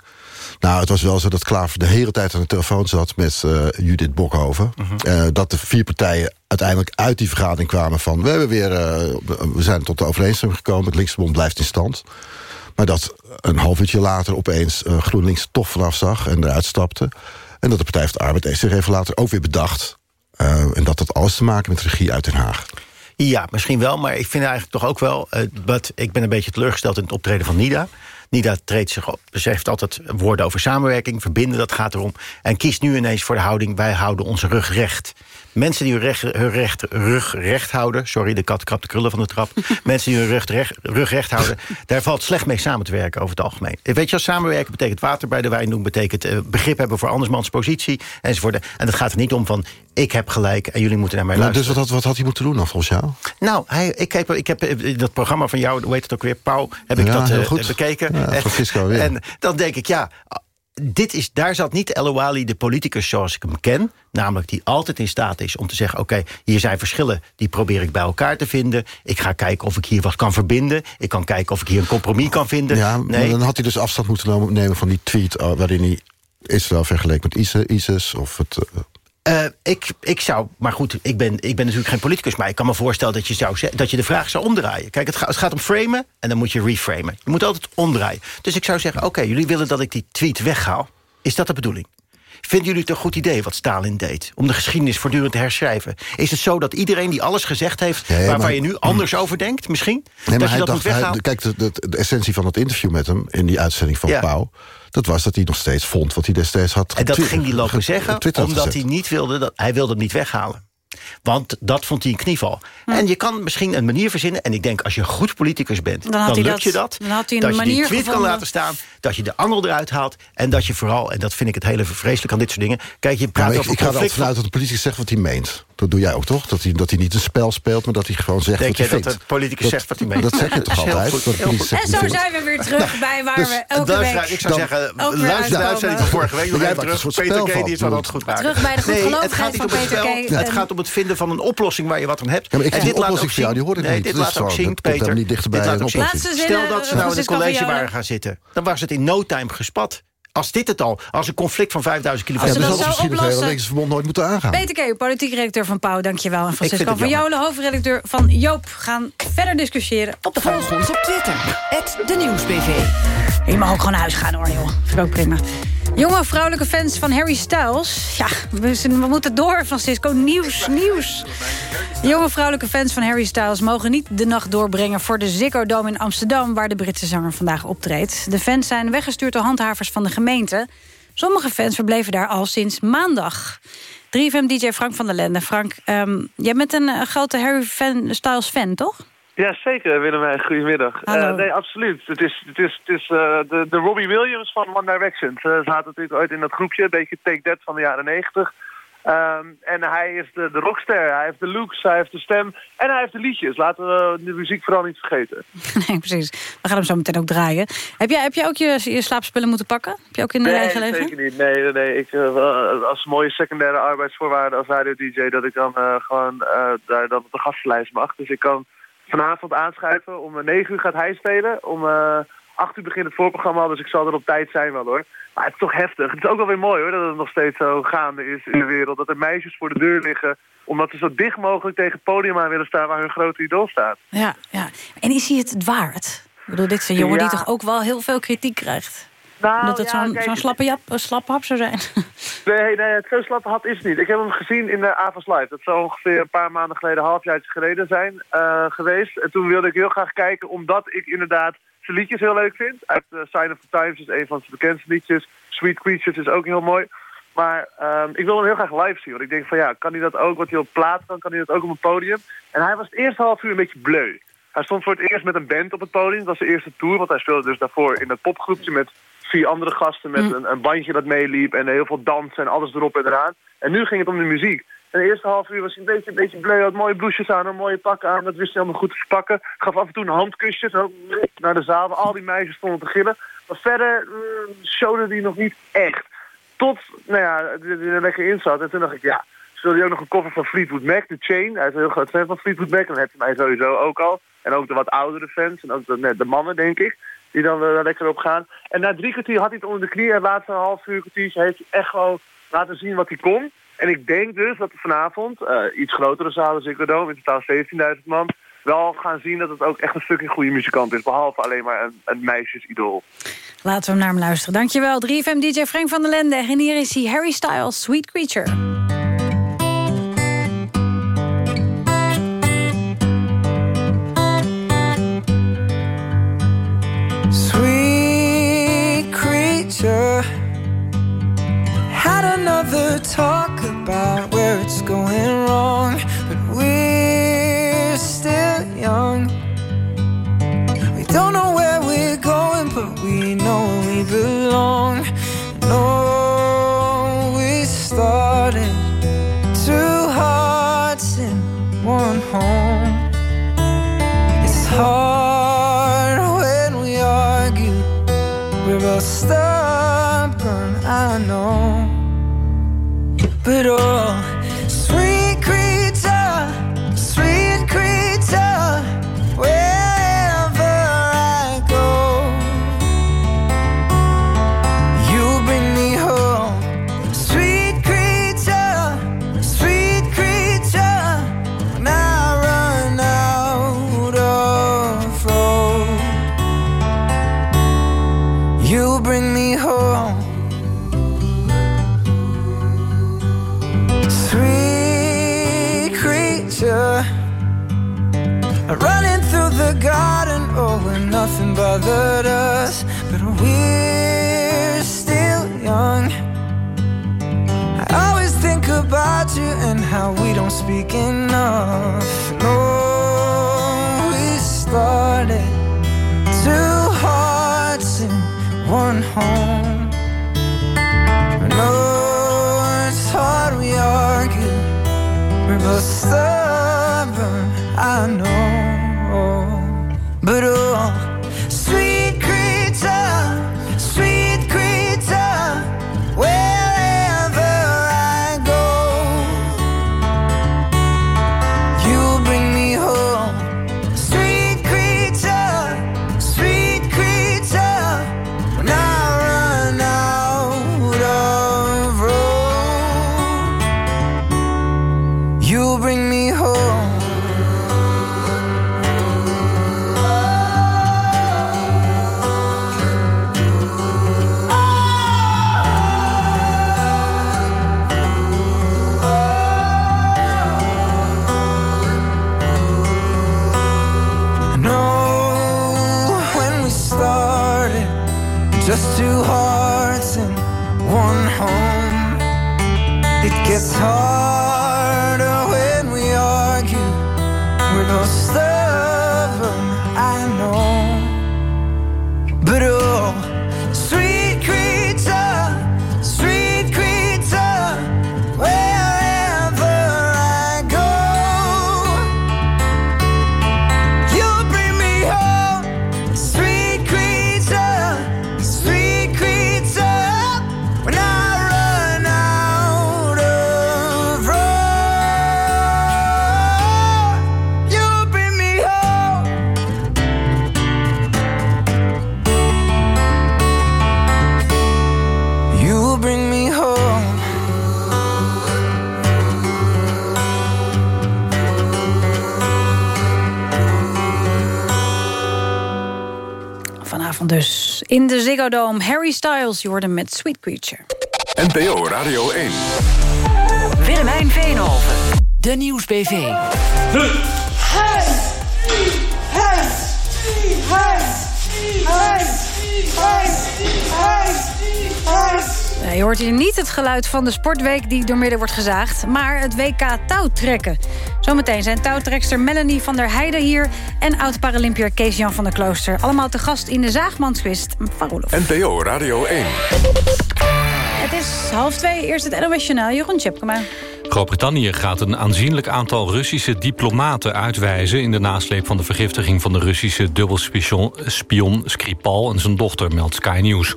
Nou, het was wel zo dat Klaver de hele tijd aan de telefoon zat... met uh, Judith Bokhoven. uh, dat de vier partijen uiteindelijk uit die vergadering kwamen van... we, hebben weer, uh, we zijn tot de overeenstemming gekomen... het linksverbond blijft in stand. Maar dat een half uurtje later opeens GroenLinks toch vanaf zag... en eruit stapte. En dat de Partij van de Arbeid zich even later ook weer bedacht. en dat had alles te maken met regie uit Den Haag. Ja, misschien wel, maar ik vind eigenlijk toch ook wel... dat ik ben een beetje teleurgesteld in het optreden van Nida... Nida treedt zich op. Ze heeft altijd woorden over samenwerking, verbinden, dat gaat erom. En kiest nu ineens voor de houding, wij houden onze rug recht. Mensen die hun, recht, hun recht, rug recht houden... sorry, de kat krapt de krullen van de trap. [LAUGHS] mensen die hun rug recht, rug recht houden... daar valt slecht mee samen te werken over het algemeen. Weet je, als samenwerken betekent water bij de wijn doen... betekent uh, begrip hebben voor andersmans positie enzovoort. En het gaat er niet om van, ik heb gelijk en jullie moeten naar mij nou, luisteren. Dus wat had, wat had hij moeten doen dan volgens jou? Nou, hij, ik, heb, ik heb eh, dat programma van jou, hoe heet het ook weer, Pauw... heb ik ja, dat uh, goed. bekeken. Ja, Francisco, ja. En dan denk ik, ja dit is, daar zat niet El Ouali, de politicus zoals ik hem ken... namelijk die altijd in staat is om te zeggen... oké, hier zijn verschillen, die probeer ik bij elkaar te vinden. Ik ga kijken of ik hier wat kan verbinden. Ik kan kijken of ik hier een compromis kan vinden. Ja, nee. dan had hij dus afstand moeten nemen van die tweet... waarin hij Israël vergeleek met ISIS of het... Uh... Uh, ik, ik zou, maar goed, ik ben, ik ben natuurlijk geen politicus... maar ik kan me voorstellen dat je, zou, dat je de vraag zou omdraaien. Kijk, het, ga, het gaat om framen en dan moet je reframen. Je moet altijd omdraaien. Dus ik zou zeggen, oké, okay, jullie willen dat ik die tweet weghaal. Is dat de bedoeling? Vinden jullie het een goed idee wat Stalin deed? Om de geschiedenis voortdurend te herschrijven? Is het zo dat iedereen die alles gezegd heeft... Waarvan maar, je nu anders over denkt, misschien? Nee, dat je hij dat dacht, moet hij, kijk, de, de, de, essentie van het interview met hem... in die uitzending van Ja. Pauw... dat was dat hij nog steeds vond wat hij destijds had En dat ging hij lopen ge- zeggen, omdat gezet. hij niet wilde... Dat, hij wilde het niet weghalen. Want dat vond hij een knieval. Hm. En je kan misschien een manier verzinnen... en ik denk, als je een goed politicus bent, Dan dan, had hij lukt dat- je dat. dan had hij een dat je die tweet kan laten staan, dat je de angel eruit haalt... en dat je vooral, en dat vind ik het hele vreselijk aan dit soort dingen... kijk, je praat ik, over ik ga er vanuit dat de politicus zegt wat hij meent. Dat doe jij ook, toch? Dat hij, dat hij niet een spel speelt, maar dat hij gewoon zegt Denk wat dat de politicus Dat- zegt wat hij meent? Dat zeg je [LAUGHS] toch is altijd? goed, En zo zijn we weer terug bij waar Dus we elke week... ik zou Dan- zeggen, Ook weer luister de uitzending van vorige week nog even terug. Peter K. die het van. wel altijd goed maken. Terug bij de het niet van het Peter. K. Het En- gaat om het vinden van een oplossing waar je wat aan hebt. En dit laat ook oplossing voor jou, zien- die hoorde ik nee, niet. dit is laat ook zien, Peter. Stel dat ze nou in een van college waren gaan zitten. Dan was het in no time gespat. Als dit het al, als een conflict van 5000 Als kilometer... Ja, dus dat misschien het hele oplossen- linksverbond nooit moeten aangaan. Peter K., politiek redacteur van Pauw, dankjewel. En Francisco het van. Jolen, hoofdredacteur van Joop... gaan verder discussiëren op de Volg volgende. op Twitter. Het De Nieuwsbv. Je mag ook gewoon naar huis gaan hoor, joh. Vind ik ook prima. Jonge vrouwelijke fans van Harry Styles. Ja, we, moeten door, Francisco. Nieuws, nieuws. Jonge vrouwelijke fans van Harry Styles mogen niet de nacht doorbrengen... voor de Ziggo Dome in Amsterdam, waar de Britse zanger vandaag optreedt. De fans zijn weggestuurd door handhavers van de gemeente. Sommige fans verbleven daar al sinds maandag. 3FM-dj Frank van der Lende. Frank, ehm, jij bent een eh, grote Harry Styles fan, toch? Ja, zeker Willemijn. Goedemiddag. Eh, nee, absoluut. Het is, het is, het is eh, de, de Robbie Williams van One Direction. Ze zaten natuurlijk ooit in dat groepje, een beetje Take That van de jaren negentig. Ehm, en hij is de, de rockster, hij heeft de looks, hij heeft de stem en hij heeft de liedjes. Laten we de muziek vooral niet vergeten. [LAUGHS] Nee, precies. We gaan hem zo meteen ook draaien. Heb jij, heb jij ook je, je slaapspullen moeten pakken? Heb je ook in de nee, eigen leven? zeker niet. Nee, nee, nee. Ik, uh, als mooie secundaire arbeidsvoorwaarden als radio-dj... dat ik dan uh, gewoon uh, daar dan op de gastenlijst mag. Dus ik kan vanavond aanschuiven. Om 9 uur gaat hij spelen. Om 8 uur begint het voorprogramma, dus ik zal er op tijd zijn wel hoor. Maar het is toch heftig. Het is ook wel weer mooi hoor, dat het nog steeds zo gaande is in de wereld. Dat er meisjes voor de deur liggen, omdat ze zo dicht mogelijk tegen het podium aan willen staan waar hun grote idool staat. Ja, ja. En is hij het waard? Ik bedoel, dit is een jongen die toch ook wel heel veel kritiek krijgt. Nou, dat het ja, zo'n zo'n slappe, jap, slappe hap zou zijn. [LAUGHS] Nee, nee, het zo slappe hap is het niet. Ik heb hem gezien in de Avas Live. Dat zou ongeveer een paar maanden geleden, een halfjaar geleden zijn uh, geweest. En toen wilde ik heel graag kijken, omdat ik inderdaad zijn liedjes heel leuk vind. Uit uh, Sign of the Times is een van zijn bekendste liedjes. Sweet Creatures is ook heel mooi. Maar um, ik wil hem heel graag live zien. Want ik denk van ja, kan hij dat ook? Wat hij op plaat kan, kan hij dat ook op een podium? En hij was het eerste half uur een beetje bleu. Hij stond voor het eerst met een band op het podium. Dat was de eerste tour, want hij speelde dus daarvoor in dat popgroepje met vier andere gasten met een, een, bandje dat meeliep en heel veel dansen en alles erop en eraan. En nu ging het om de muziek. En de eerste half uur was hij een beetje, een beetje bleu, had mooie blouses aan, een mooie pakken aan, dat wist hij allemaal goed te verpakken. Gaf af en toe een handkusje zo, naar de zaal, waar al die meisjes stonden te gillen. Maar verder uh, showde hij nog niet echt. Tot, nou ja, hij er lekker in zat. En toen dacht ik, ja, speelde hij ook nog een koffer van Fleetwood Mac, The Chain. Hij is een heel groot fan van Fleetwood Mac, en dat heeft hij mij sowieso ook al. En ook de wat oudere fans, en ook de, de mannen, denk ik die dan uh, lekker op gaan. En na drie kwartier had hij het onder de knie. En laatste half uur kwartiertje heeft hij echt gewoon laten zien wat hij kon. En ik denk dus dat we vanavond, uh, iets grotere zalen Ziggo Dome, in totaal 17.000 man, wel gaan zien dat het ook echt een fucking goede muzikant is. Behalve alleen maar een, een meisjesidool. Laten we hem naar hem luisteren. Dankjewel, 3FM-dj Frank van der Lende. En hier is hij, Harry Styles, Sweet Creature. Had another talk about where it's going wrong, but we're still young. We don't know where we're going, but we know we belong. No, we started two hearts in one home. It's hard when we argue. We're both But oh, Ziggo Dome. Harry Styles, hoorde met Sweet Creature. NPO Radio 1. Willemijn Veenhoven. De Nieuwsbv. Ja, je hoort hier niet het geluid van de sportweek die doormidden wordt gezaagd... maar het WK touwtrekken. Zometeen zijn touwtrekster Melanie van der Heijden hier... en oud-Paralympiër Kees-Jan van der Klooster. Allemaal te gast in de Zaagmansquiz van. NPO Radio 1. Het is half twee, eerst het NOS Journaal, Jeroen Tjepkema. Groot-Brittannië gaat een aanzienlijk aantal Russische diplomaten uitwijzen... in de nasleep van de vergiftiging van de Russische dubbelspion spion Skripal en zijn dochter, meldt Sky News.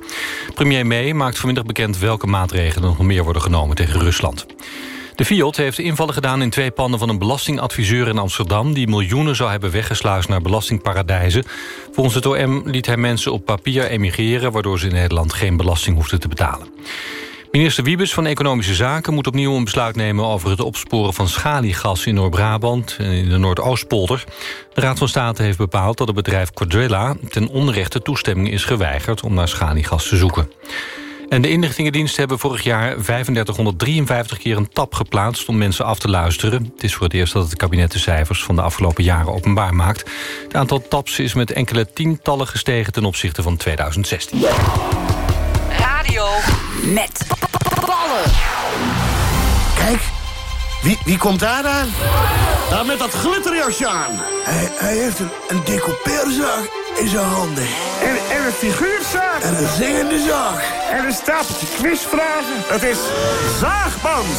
Premier May maakt vanmiddag bekend welke maatregelen nog meer worden genomen tegen Rusland. De Fiat heeft invallen gedaan in twee panden van een belastingadviseur in Amsterdam... die miljoenen zou hebben weggesluist naar belastingparadijzen. Volgens het OM liet hij mensen op papier emigreren... waardoor ze in Nederland geen belasting hoefden te betalen. Minister Wiebes van Economische Zaken moet opnieuw een besluit nemen... over het opsporen van schaliegas in Noord-Brabant en in de Noordoostpolder. De Raad van State heeft bepaald dat het bedrijf Quadrilla... ten onrechte toestemming is geweigerd om naar schaliegas te zoeken. En de inlichtingendiensten hebben vorig jaar 3553 keer een tap geplaatst om mensen af te luisteren. Het is voor het eerst dat het kabinet de cijfers van de afgelopen jaren openbaar maakt. Het aantal taps is met enkele tientallen gestegen ten opzichte van 2016. Radio met ballen. Kijk, wie, wie komt daar aan? Daar met dat glitterjasje aan. Hij, hij heeft een, een decoupeerzaag in zijn handen. En, en een figuurzaag. En een zingende zaag. En een stapeltje quizvragen. Het is Zaagmans.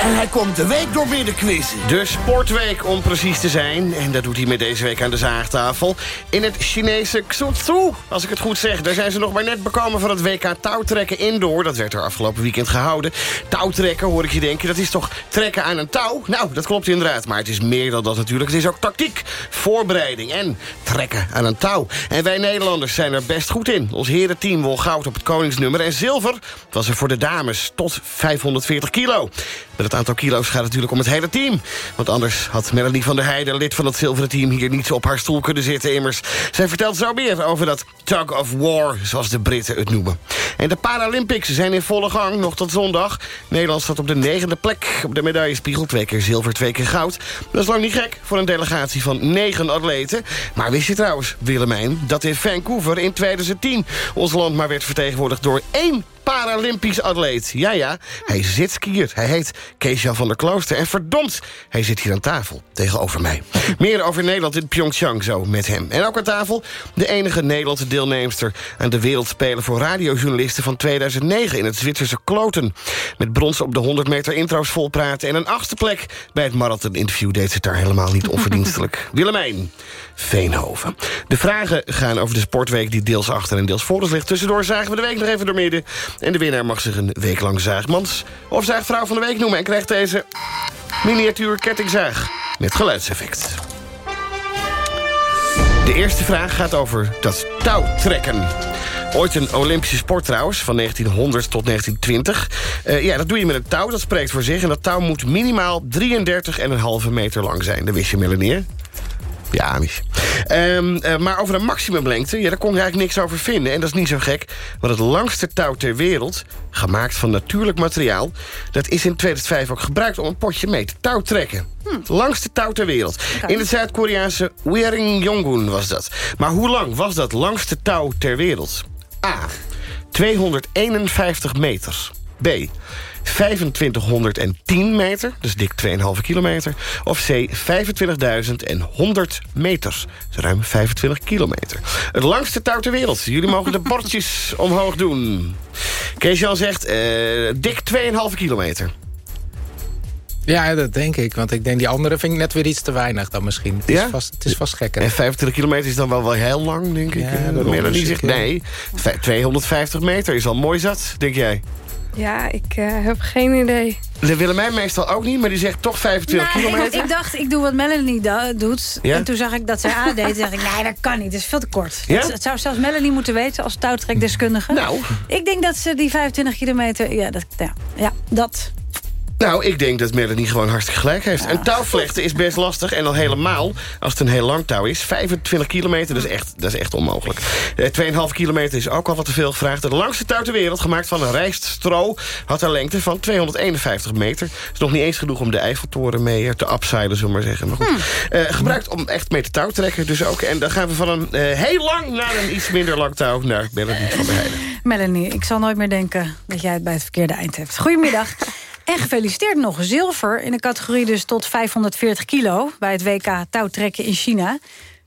En hij komt de week door midden quizzen. De sportweek om precies te zijn. En dat doet hij met deze week aan de zaagtafel. In het Chinese Xuzhou, als ik het goed zeg. Daar zijn ze nog maar net bekomen van het WK touwtrekken indoor. Dat werd er afgelopen weekend gehouden. Touwtrekken, hoor ik je denken, dat is toch trekken aan een touw? Nou, dat klopt inderdaad. Maar het is meer dan dat natuurlijk. Het is ook tactiek, voorbereiding en trekken aan een touw. En wij Nederlanders zijn er best goed in. Ons herenteam won goud op het koningsnummer. En zilver was er voor de dames tot 540 kilo. Met het aantal kilo's gaat natuurlijk om het hele team. Want anders had Melanie van der Heijden, lid van het zilveren team... hier niet op haar stoel kunnen zitten immers. Zij vertelt zo meer over dat tug of war, zoals de Britten het noemen. En de Paralympics zijn in volle gang, nog tot zondag. Nederland staat op de negende plek op de medaillespiegel. Twee keer zilver, twee keer goud. Dat is lang niet gek voor een delegatie van negen atleten. Maar wist je trouwens, Willemijn, dat in Vancouver in 2010... ons land maar werd vertegenwoordigd door één Paralympisch atleet. Ja, ja, hij zit skiert. Hij heet Keesja van der Klooster. En verdomd, hij zit hier aan tafel tegenover mij. Meer over Nederland in Pyeongchang zo met hem. En ook aan tafel de enige Nederlandse deelnemster... aan de Wereldspelen voor radiojournalisten van 2009... in het Zwitserse Kloten. Met brons op de 100 meter intro's volpraten... en een achtste plek bij het marathon-interview... deed ze het daar helemaal niet onverdienstelijk. [LAUGHS] Willemijn Veenhoven. De vragen gaan over de sportweek die deels achter en deels voor ons ligt. Tussendoor zagen we de week nog even door midden... En de winnaar mag zich een week lang zaagmans of zaagvrouw van de week noemen... en krijgt deze miniatuur kettingzaag met geluidseffect. De eerste vraag gaat over dat touwtrekken. Ooit een Olympische sport trouwens, van 1900 tot 1920. Uh, ja, dat doe je met een touw, dat spreekt voor zich. En dat touw moet minimaal 33,5 meter lang zijn. Dat wist je, ja, Mies. Um, uh, maar over de maximumlengte, ja, daar kon je eigenlijk niks over vinden. En dat is niet zo gek, want het langste touw ter wereld... gemaakt van natuurlijk materiaal... dat is in 2005 ook gebruikt om een potje mee te touw trekken. Hm. Het langste touw ter wereld. In het Zuid-Koreaanse Wering-Yongun was dat. Maar hoe lang was dat langste touw ter wereld? A. 251 meter. B. 2510 meter, dus dik 2,5 kilometer. Of C, 25.100 meters, dus ruim 25 kilometer. Het langste touw ter wereld. Jullie mogen de [LAUGHS] bordjes omhoog doen. Kees-Jan zegt, uh, dik 2,5 kilometer. Ja, dat denk ik. Want ik denk die andere vind ik net weer iets te weinig dan misschien. Het is, ja? vast, het is vast gekker. En 25 kilometer is dan wel, wel heel lang, denk ik. Ja, dat Melanie zegt, nee, 250 meter is al mooi zat, denk jij? Ja, ik uh, heb geen idee. De Willemijn meestal ook niet, maar die zegt toch 25 Nou, ik, kilometer. ik dacht, ik doe wat Melanie doet. Ja? En toen zag ik dat zij A deed. Dacht ik, nee, dat kan niet. Dat is veel te kort. Ja? Het, het zou zelfs Melanie moeten weten als touwtrekdeskundige. Nou. Ik denk dat ze die 25 kilometer... Ja, dat, ja, ja, dat. Nou, ik denk dat Melanie gewoon hartstikke gelijk heeft. En touwvlechten is best lastig. En al helemaal als het een heel lang touw is. 25 kilometer, dat is echt, dat is echt onmogelijk. Eh, 2,5 kilometer is ook al wat te veel gevraagd. Het langste touw ter wereld, gemaakt van een rijststro... had een lengte van 251 meter. Dat is nog niet eens genoeg om de Eiffeltoren mee eh, te upseilen, zullen we maar zeggen. Maar goed. Eh, gebruikt om echt mee te touw te trekken dus ook. En dan gaan we van een eh, heel lang naar een iets minder lang touw... naar Melanie van der Heijden. Melanie, ik zal nooit meer denken dat jij het bij het verkeerde eind hebt. Goedemiddag. En gefeliciteerd nog. Zilver in de categorie dus tot 540 kilo... bij het WK touwtrekken in China.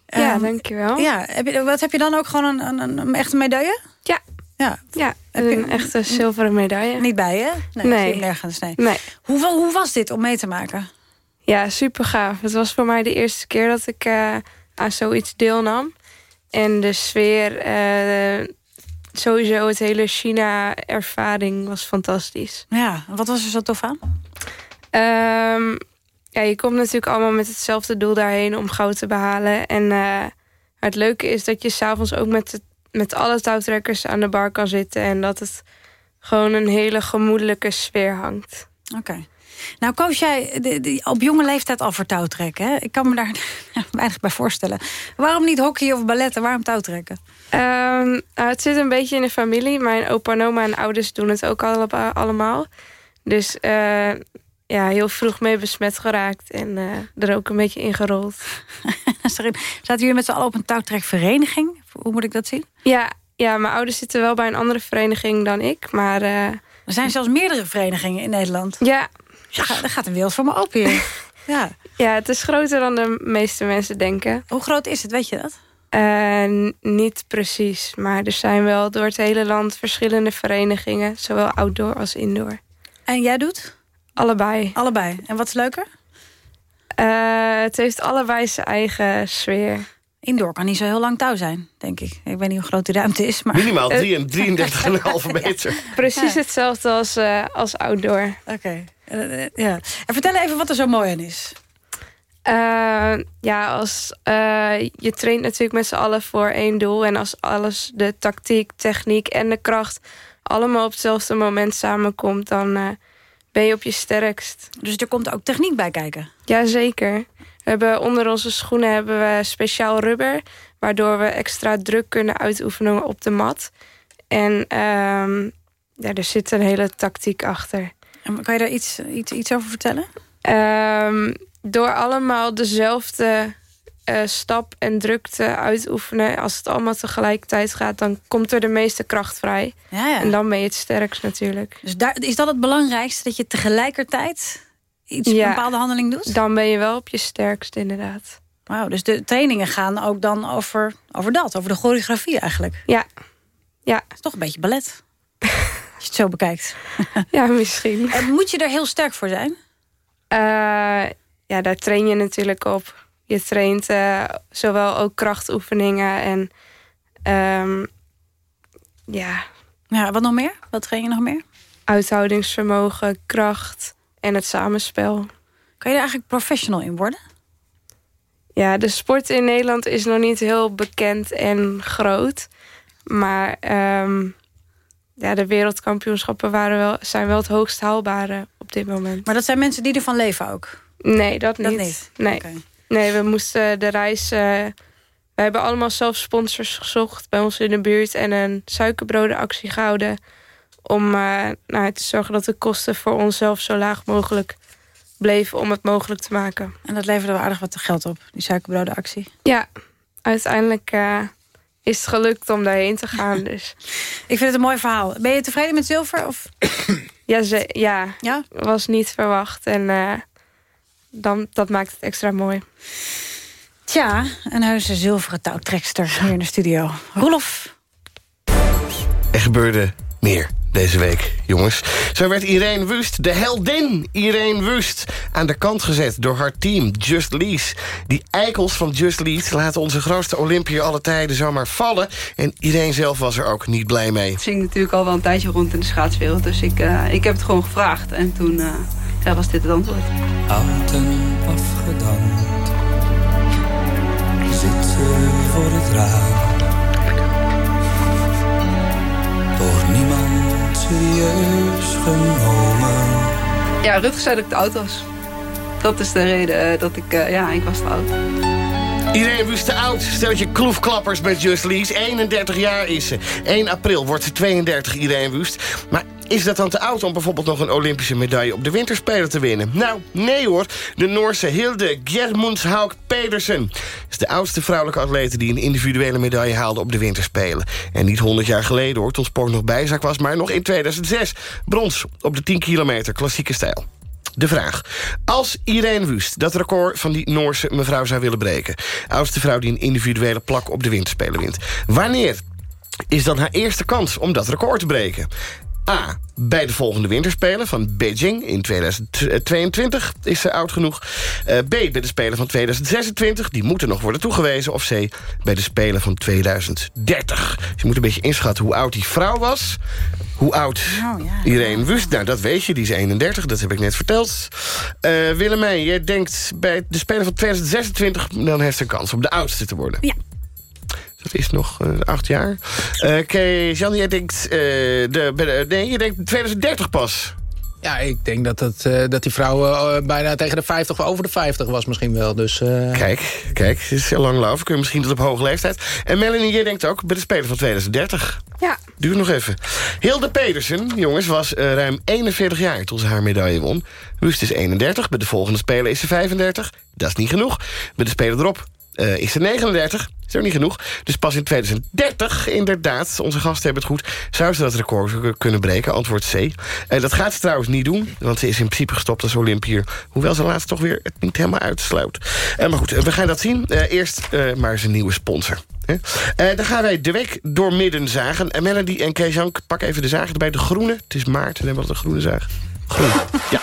Ja, Ehm, dankjewel. Ja, heb je, wat heb je dan ook gewoon een, een, een echte medaille? Ja. Ja, ja een echte zilveren medaille. Niet bij je? Nee, Nee. nergens. Nee. Nee. Hoe, hoe was dit om mee te maken? Ja, super gaaf. Het was voor mij de eerste keer dat ik eh, aan zoiets deelnam. En de sfeer, eh, sowieso het hele China-ervaring was fantastisch. Ja, wat was er zo tof aan? Ehm, ja, je komt natuurlijk allemaal met hetzelfde doel daarheen om goud te behalen. En eh, het leuke is dat je s'avonds ook met, het, met alle touwtrekkers aan de bar kan zitten. En dat het gewoon een hele gemoedelijke sfeer hangt. Oké. Nou koos jij de- de- op jonge leeftijd al voor touwtrekken. Hè? Ik kan me daar [LAUGHS] weinig bij voorstellen. Waarom niet hockey of balletten? Waarom touwtrekken? Ehm, nou, het zit een beetje in de familie. Mijn opa en oma en ouders doen het ook alle- allemaal. Dus eh, ja, heel vroeg mee besmet geraakt. En eh, er ook een beetje ingerold. [LAUGHS] Zaten jullie met z'n allen op een touwtrekvereniging? Hoe moet ik dat zien? Ja, ja, mijn ouders zitten wel bij een andere vereniging dan ik. Maar eh, er zijn zelfs meerdere verenigingen in Nederland. Ja. Er gaat een wereld voor me open hier. [LAUGHS] ja. ja, het is groter dan de meeste mensen denken. Hoe groot is het, weet je dat? Eh, niet precies, maar er zijn wel door het hele land verschillende verenigingen. Zowel outdoor als indoor. En jij doet? Allebei. Allebei. En wat is leuker? Eh, het heeft allebei zijn eigen sfeer. Indoor kan niet zo heel lang touw zijn, denk ik. Ik weet niet hoe groot die ruimte is. Maar... Minimaal Eh, [LAUGHS] 33,5 meter. Precies Ja. hetzelfde als, eh, als outdoor. Oké. Ja. En vertel even wat er zo mooi aan is. Eh, ja, als, eh, je traint natuurlijk met z'n allen voor één doel. En als alles, de tactiek, techniek en de kracht... allemaal op hetzelfde moment samenkomt... dan eh, ben je op je sterkst. Dus er komt ook techniek bij kijken? Jazeker. We hebben onder onze schoenen hebben we speciaal rubber... waardoor we extra druk kunnen uitoefenen op de mat. En ehm, ja, er zit een hele tactiek achter. Kan je daar iets, iets, iets over vertellen? Ehm, door allemaal dezelfde eh, stap en drukte uitoefenen... als het allemaal tegelijkertijd gaat... dan komt er de meeste kracht vrij. Ja, ja. En dan ben je het sterkst natuurlijk. Dus daar, is dat het belangrijkste? Dat je tegelijkertijd iets, Ja. een bepaalde handeling doet? Dan ben je wel op je sterkst inderdaad. Wauw, dus de trainingen gaan ook dan over, over dat, over de choreografie eigenlijk. Ja. ja. Het is toch een beetje ballet. [LAUGHS] Als je het zo bekijkt. [LAUGHS] Ja, misschien. En moet je er heel sterk voor zijn? Eh, ja, daar train je natuurlijk op. Je traint eh, zowel ook krachtoefeningen en... ehm, ja, Ja, wat nog meer? Wat train je nog meer? uithoudingsvermogen, kracht en het samenspel. Kan je er eigenlijk professional in worden? Ja, de sport in Nederland is nog niet heel bekend en groot. Maar ehm, ja, de wereldkampioenschappen waren wel, zijn wel het hoogst haalbare op dit moment. Maar dat zijn mensen die ervan leven ook? Nee, dat Dat niet. niet? Nee. Nee, we moesten de reis... eh, we hebben allemaal zelf sponsors gezocht bij ons in de buurt... en een suikerbrodenactie gehouden... om eh, nou, te zorgen dat de kosten voor onszelf zo laag mogelijk bleven... om het mogelijk te maken. En dat leverde wel aardig wat geld op, die suikerbrodenactie. Ja, uiteindelijk eh, is het gelukt om daarheen te gaan. Dus. [LAUGHS] Ik vind het een mooi verhaal. Ben je tevreden met zilver? Of? [CLEARS THROAT] Ja, ze, ja, Ja? was niet verwacht. En eh, dan, dat maakt het extra mooi. Tja, een heuse zilveren touwtrekster hier in de studio. Roelof. Er gebeurde meer deze week, jongens. Zo werd Irene Wust, de heldin Irene Wust... aan de kant gezet door haar team Just Lease. Die eikels van Just Lease laten onze grootste Olympiër alle tijden zomaar vallen. En Irene zelf was er ook niet blij mee. Ik zing natuurlijk al wel een tijdje rond in de schaatswereld. Dus ik, eh, ik heb het gewoon gevraagd. En toen, eh, ja, was dit het antwoord. Oud en afgedankt. Zitten voor het raam. Serieus genomen. Ja, Rutger zei dat ik te oud was. Dat is de reden eh, dat ik... eh, ja, ik was te oud. Iedereen wist te oud. Steltje kloefklappers met Just Lees. 31 jaar is ze. 1 april wordt ze 32, iedereen wust. Maar is dat dan te oud om bijvoorbeeld nog een Olympische medaille op de winterspelen te winnen? Nou, nee hoor. De Noorse Hilde Gjermundshaug Pedersen is de oudste vrouwelijke atlete die een individuele medaille haalde op de winterspelen. En niet 100 jaar geleden hoor, toen sport nog bijzak was, maar nog in 2006. Brons op de 10 kilometer, klassieke stijl. De vraag. Als Irene Wust dat record van die Noorse mevrouw zou willen breken... oudste vrouw die een individuele plak op de winterspelen wint... wanneer is dan haar eerste kans om dat record te breken? A. Bij de volgende winterspelen van Beijing in 2022 is ze oud genoeg. Eh, B. Bij de Spelen van 2026, die moeten nog worden toegewezen. Of C. Bij de Spelen van 2030. Dus je moet een beetje inschatten hoe oud die vrouw was. Hoe oud Irene Wust, nou dat weet je, die is 31, dat heb ik net verteld. Eh Willemijn, jij denkt bij de Spelen van 2026... dan heeft ze een kans om de oudste te worden. Ja. Dat is nog eh, acht jaar. Eh Kees, Jan, jij denkt... eh, de, nee, je denkt 2030 pas. Ja, ik denk dat, het, eh, dat die vrouw eh, bijna tegen de 50 of over de 50 was misschien wel. Dus, eh, Kijk, kijk, het is heel lang love. Kun je misschien tot op hoge leeftijd. En Melanie, jij denkt ook bij de Spelen van 2030. Ja. Duurt nog even. Hilde Pedersen, jongens, was eh, ruim 41 jaar toen ze haar medaille won. Wust is 31, bij de volgende Spelen is ze 35. Dat is niet genoeg. Bij de Spelen erop eh, is ze 39. Is ook niet genoeg. Dus pas in 2030, inderdaad, onze gasten hebben het goed... zou ze dat record kunnen breken, antwoord C. Eh, dat gaat ze trouwens niet doen, want ze is in principe gestopt als Olympier. Hoewel ze laatst toch weer het niet helemaal uitsluit. Eh, maar goed, we gaan dat zien. Eerst maar een nieuwe sponsor. Dan gaan wij de week door midden zagen. En Melody en Kees pak even de zagen erbij. De groene, het is maart, dan hebben we een groene zaag. Groen, ja.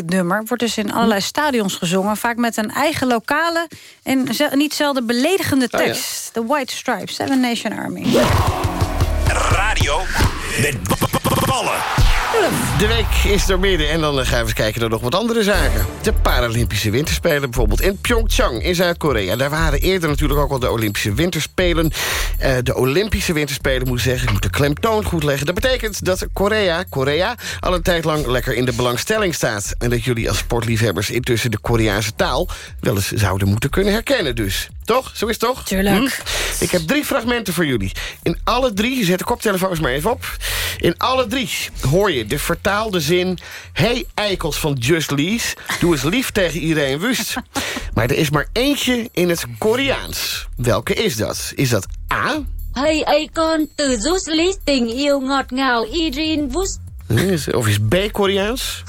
Dit nummer wordt dus in allerlei stadions gezongen. Vaak met een eigen lokale en niet zelden beledigende Oh ja. tekst. The White Stripes, Seven Nation Army. Radio met ballen. De week is er midden en dan gaan we eens kijken naar nog wat andere zaken. De Paralympische Winterspelen bijvoorbeeld in Pyeongchang in Zuid-Korea. Daar waren eerder natuurlijk ook al de Olympische Winterspelen. Eh, de Olympische Winterspelen moet zeggen, ik moet de klemtoon goed leggen. Dat betekent dat Korea, Korea al een tijd lang lekker in de belangstelling staat. En dat jullie als sportliefhebbers intussen de Koreaanse taal... wel eens zouden moeten kunnen herkennen dus. Toch? Zo is het toch? Tuurlijk. Hm? Ik heb drie fragmenten voor jullie. In alle drie, zet de koptelefoons maar even op. In alle drie hoor je de vertaalde zin... Hey eikels van Just Lees, doe eens lief tegen iedereen wust. [LAUGHS] Maar er is maar eentje in het Koreaans. Welke is dat? Is dat A... Hey eikon, từ Just Lees tình yêu ngọt ngào Irene Wust. Hm, of is B Koreaans?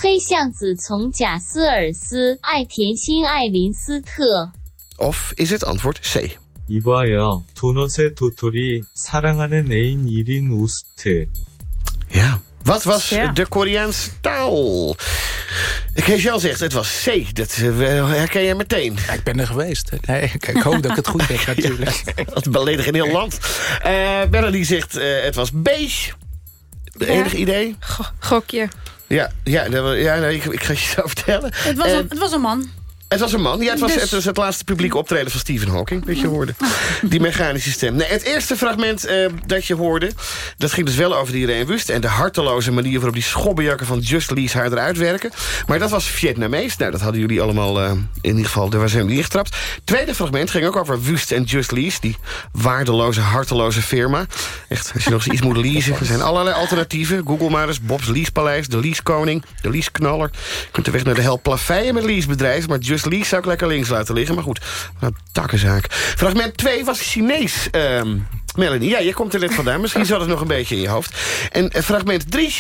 Of is het antwoord C? 이봐요. 도넛의 도토리 사랑하는 애인 1인 우스트. Ja. Wat was Ja. de Koreaanse taal? Kees-Jan zegt, het was C. Dat eh, herken je meteen. ik ben er geweest. Nee, ik, ik hoop dat ik het goed heb, [LAUGHS] natuurlijk. Dat beledig in heel land. Eh Melanie zegt, eh, het was B. Enig idee? Gokje. Ja, ja, ja nee, ik, ik ga je zo [LAUGHS] vertellen. Het was, een, het was een man. Het was een man. Ja, het was, Dus- het was het laatste publieke optreden van Stephen Hawking. Dat je hoorde. Die mechanische stem. Nee, het eerste fragment eh, dat je hoorde... dat ging dus wel over die Irene Wust... en de harteloze manier waarop die schobbenjakken van Just Lee's haar eruit werken. Maar dat was Vietnamees. Nou, dat hadden jullie allemaal eh, in ieder geval... daar was helemaal niet getrapt. Tweede fragment ging ook over Wust en Just Lee's. Die waardeloze, harteloze firma. Echt, als je nog eens iets moet leasen... er zijn allerlei alternatieven. Google maar eens. Bob's Leasepaleis, de Leasekoning, de Leaseknaller. Je kunt de weg naar de hel plaveien met leasebedrijven... maar Just Lease zou ik lekker links laten liggen. Maar goed, een takkenzaak. Fragment 2 was Chinees. ehm, Melanie, ja, je komt er net vandaan. Misschien zat het nog een beetje in je hoofd. En eh, fragment 3...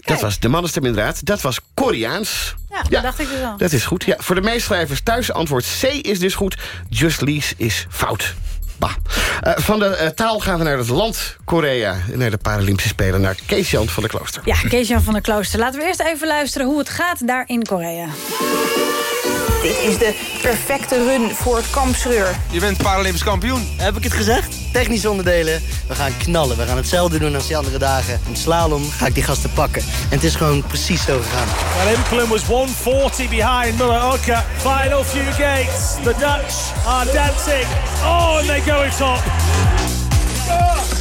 Dat was de mannenstem inderdaad. Dat was Koreaans. Ja, dat dacht ik dus al. Dat is goed. Ja, voor de meeschrijvers thuis antwoord C is dus goed. Just Lease is fout. Bah. Eh, van de eh, taal gaan we naar het land Korea. Naar de Paralympische Spelen. Naar Kees-Jan van der Klooster. Ja, Kees-Jan van der Klooster. Laten we eerst even luisteren hoe het gaat daar in Korea. Dit is de perfecte run voor het kampschreur. Je bent Paralympisch kampioen. Heb ik het gezegd? Technische onderdelen. We gaan knallen. We gaan hetzelfde doen als die andere dagen. In slalom ga ik die gasten pakken. En het is gewoon precies zo gegaan. Well, Implum was 140 behind Muller Oka. Final few gates. The Dutch are dancing. Oh, and they go top.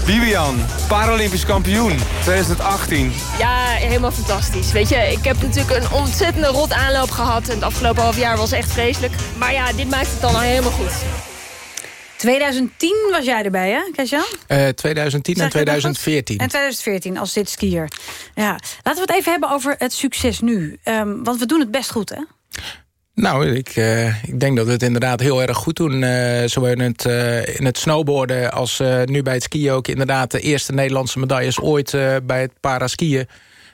Bibian, Paralympisch kampioen 2018. Ja, helemaal fantastisch. Weet je, ik heb natuurlijk een ontzettende rot aanloop gehad. En het afgelopen half jaar was echt vreselijk. Maar ja, dit maakt het dan al helemaal goed. 2010 was jij erbij, hè, Kees-Jan? Eh, 2010 en Zeg ik dat goed? 2014. En 2014 als dit skier. Ja. Laten we het even hebben over het succes nu. Ehm, want we doen het best goed, hè? Nou, ik, eh, ik denk dat we het inderdaad heel erg goed doen. eh zowel in het, eh, in het snowboarden als nu bij het skiën ook. Inderdaad de eerste Nederlandse medailles ooit bij het paraskiën.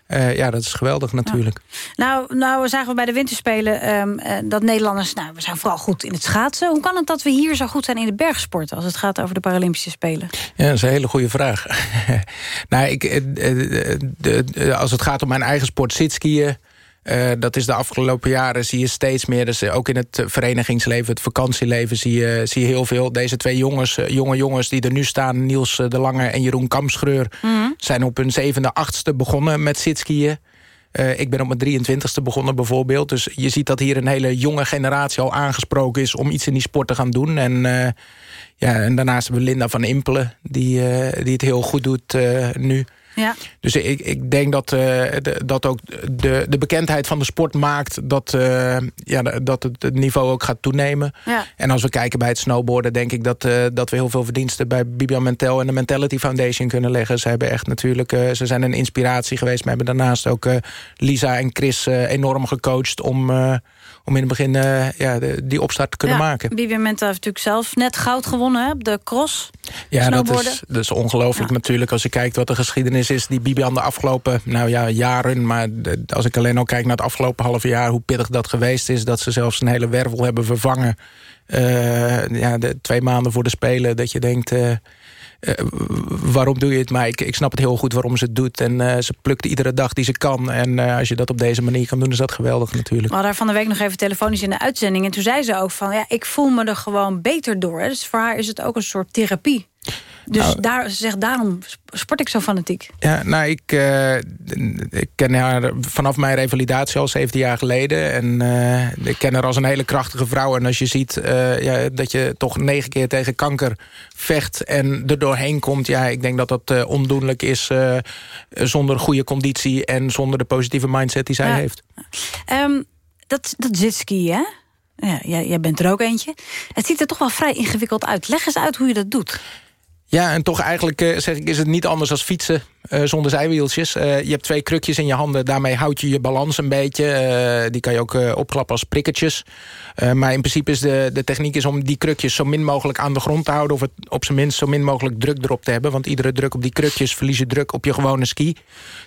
Eh ja, dat is geweldig natuurlijk. Nou, nou zagen we bij de winterspelen ehm, eh, dat Nederlanders... Nou, we zijn vooral goed in het schaatsen. Hoe kan het dat we hier zo goed zijn in de bergsport... als het gaat over de Paralympische Spelen? Ja, dat is een hele goede vraag. [LAUGHS] nou, ik, als het gaat om mijn eigen sport, zitskiën... eh, dat is de afgelopen jaren zie je steeds meer. Dus ook in het eh, verenigingsleven, het vakantieleven... zie je, zie je heel veel. Deze twee jongens, eh, jonge jongens die er nu staan... Niels eh, de Lange en Jeroen Kamschreur... zijn op hun zevende, achtste begonnen met zitskiën. Eh, ik ben op mijn 23ste begonnen bijvoorbeeld. Dus je ziet dat hier een hele jonge generatie al aangesproken is... om iets in die sport te gaan doen. En, eh, ja, en daarnaast hebben we Linda van Impelen... die, eh, die het heel goed doet eh, nu. Ja. Dus ik, ik denk dat, eh, de- dat ook de, de bekendheid van de sport maakt... dat, eh, ja, dat het, niveau ook gaat toenemen. Ja. En als we kijken bij het snowboarden... denk ik dat, eh, dat we heel veel verdiensten bij Bibian Mentel... en de Mentality Foundation kunnen leggen. Ze, hebben echt natuurlijk, ze zijn een inspiratie geweest. We hebben daarnaast ook Lisa en Chris enorm gecoacht... om, om in het begin ja, de- die opstart te kunnen Ja, maken. Bibi Mentel heeft natuurlijk zelf net goud gewonnen hè, op de cross. Ja, dat snowboarden. is, dat is ongelooflijk natuurlijk. Als je kijkt wat de geschiedenis is die Bibian de afgelopen nou ja, jaren... maar als ik alleen al kijk naar het afgelopen half jaar... hoe pittig dat geweest is, dat ze zelfs een hele wervel hebben vervangen. Eh, ja, de twee maanden voor de Spelen, dat je denkt... eh, eh, waarom doe je het? Maar ik, ik snap het heel goed waarom ze het doet. En ze plukt iedere dag die ze kan. En als je dat op deze manier kan doen, is dat geweldig natuurlijk. Hadden haar van de week nog even telefonisch in de uitzending. En toen zei ze ook van, ja, ik voel me er gewoon beter door. Dus voor haar is het ook een soort therapie. Dus Nou- daar, ze zegt, daarom sport ik zo fanatiek. Ja, nou, ik, eh, ik ken haar vanaf mijn revalidatie al 17 jaar geleden. En eh, ik ken haar als een hele krachtige vrouw. En als je ziet eh, ja, dat je toch negen keer tegen kanker vecht... en er doorheen komt, ja, ik denk dat dat ondoenlijk is... zonder goede conditie en zonder de positieve mindset die zij Ja. heeft. Ehm, dat, dat zitski, hè? Ja, jij, jij bent er ook eentje. Het ziet er toch wel vrij ingewikkeld uit. Leg eens uit hoe je dat doet. Ja, en toch eigenlijk eh, zeg ik, is het niet anders als fietsen eh, zonder zijwieltjes. Eh, je hebt twee krukjes in je handen, daarmee houd je je balans een beetje. Die kan je ook opklappen als prikkertjes. Eh, maar in principe is de, de techniek is om die krukjes zo min mogelijk aan de grond te houden... of het op zijn minst zo min mogelijk druk erop te hebben. Want iedere druk op die krukjes verlies je druk op je gewone ski.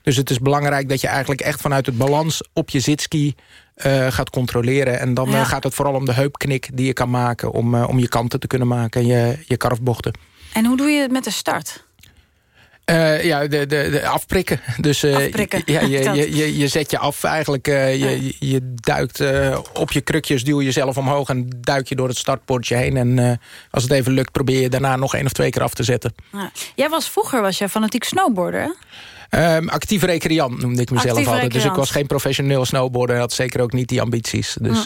Dus het is belangrijk dat je eigenlijk echt vanuit het balans op je zitski... gaat controleren. En dan Ja. gaat het vooral om de heupknik die je kan maken... om, om je kanten te kunnen maken en je, je karfbochten. En hoe doe je het met de start? Eh, ja, de, de, de afprikken. [LAUGHS] Dus eh, Afprikken. Ja, je, [LAUGHS] je, je, je zet je af eigenlijk. eh, je, je, duikt op je krukjes, duw je jezelf omhoog... en duik je door het startbordje heen. En als het even lukt, probeer je daarna nog één of twee keer af te zetten. Jij was vroeger was jij fanatiek snowboarder, hè? Ehm actief recreant noemde ik mezelf Actief altijd. Dus ik was geen professioneel snowboarder. en had zeker ook niet die ambities. Dus,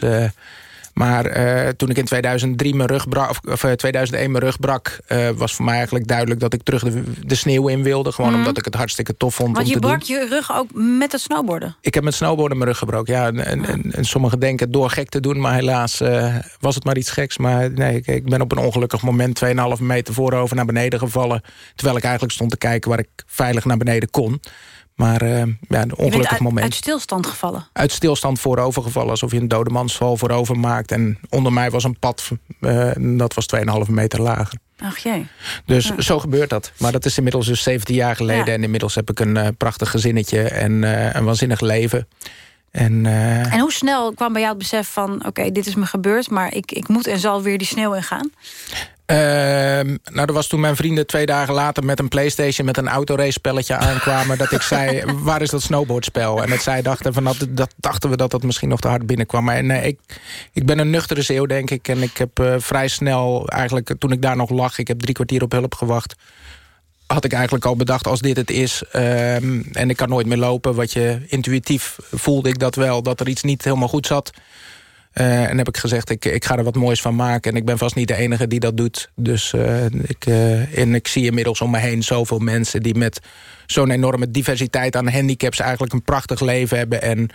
maar eh, toen ik in 2003 mijn rug brak, of, of, eh, 2001 mijn rug brak... eh, was voor mij eigenlijk duidelijk dat ik terug de, de sneeuw in wilde. Gewoon Mhm. omdat ik het hartstikke tof vond Want om je te doen. brak je rug ook met het snowboarden. Ik heb met snowboarden mijn rug gebroken. Ja, en, en, en- en sommigen denken door gek te doen. Maar helaas was het maar iets geks. Maar nee, ik, ik ben op een ongelukkig moment 2,5 meter voorover naar beneden gevallen. Terwijl ik eigenlijk stond te kijken waar ik veilig naar beneden kon. Maar eh, ja, een ongelukkig uit, moment. uit stilstand gevallen. Uit stilstand voorover gevallen. Alsof je een dodemansval voorover maakt. En onder mij was een pad. eh, dat was 2,5 meter lager. Ach jee. Dus Ja. zo gebeurt dat. Maar dat is inmiddels dus 17 jaar geleden. Ja. En inmiddels heb ik een eh, prachtig gezinnetje. En een waanzinnig leven. En, En hoe snel kwam bij jou het besef van... oké, dit is me gebeurd, maar ik, ik moet en zal weer die sneeuw ingaan? Ehm, nou, er was toen mijn vrienden twee dagen later met een Playstation... met een autorace-spelletje aankwamen... dat ik zei, [LAUGHS] waar is dat snowboardspel? En dat zij dachten, van, dat, dat dachten we dat dat misschien nog te hard binnenkwam. Maar nee, ik, ik ben een nuchtere zeeuw, denk ik. En ik heb eh, vrij snel, eigenlijk toen ik daar nog lag... ik heb drie kwartier op hulp gewacht... had ik eigenlijk al bedacht, als dit het is... ehm, en ik kan nooit meer lopen, wat je intuïtief voelde ik dat wel... dat er iets niet helemaal goed zat... Eh, en heb ik gezegd, ik, ik ga er wat moois van maken. En ik ben vast niet de enige die dat doet. Dus eh, ik, eh, en ik zie inmiddels om me heen zoveel mensen... die met zo'n enorme diversiteit aan handicaps... eigenlijk een prachtig leven hebben. En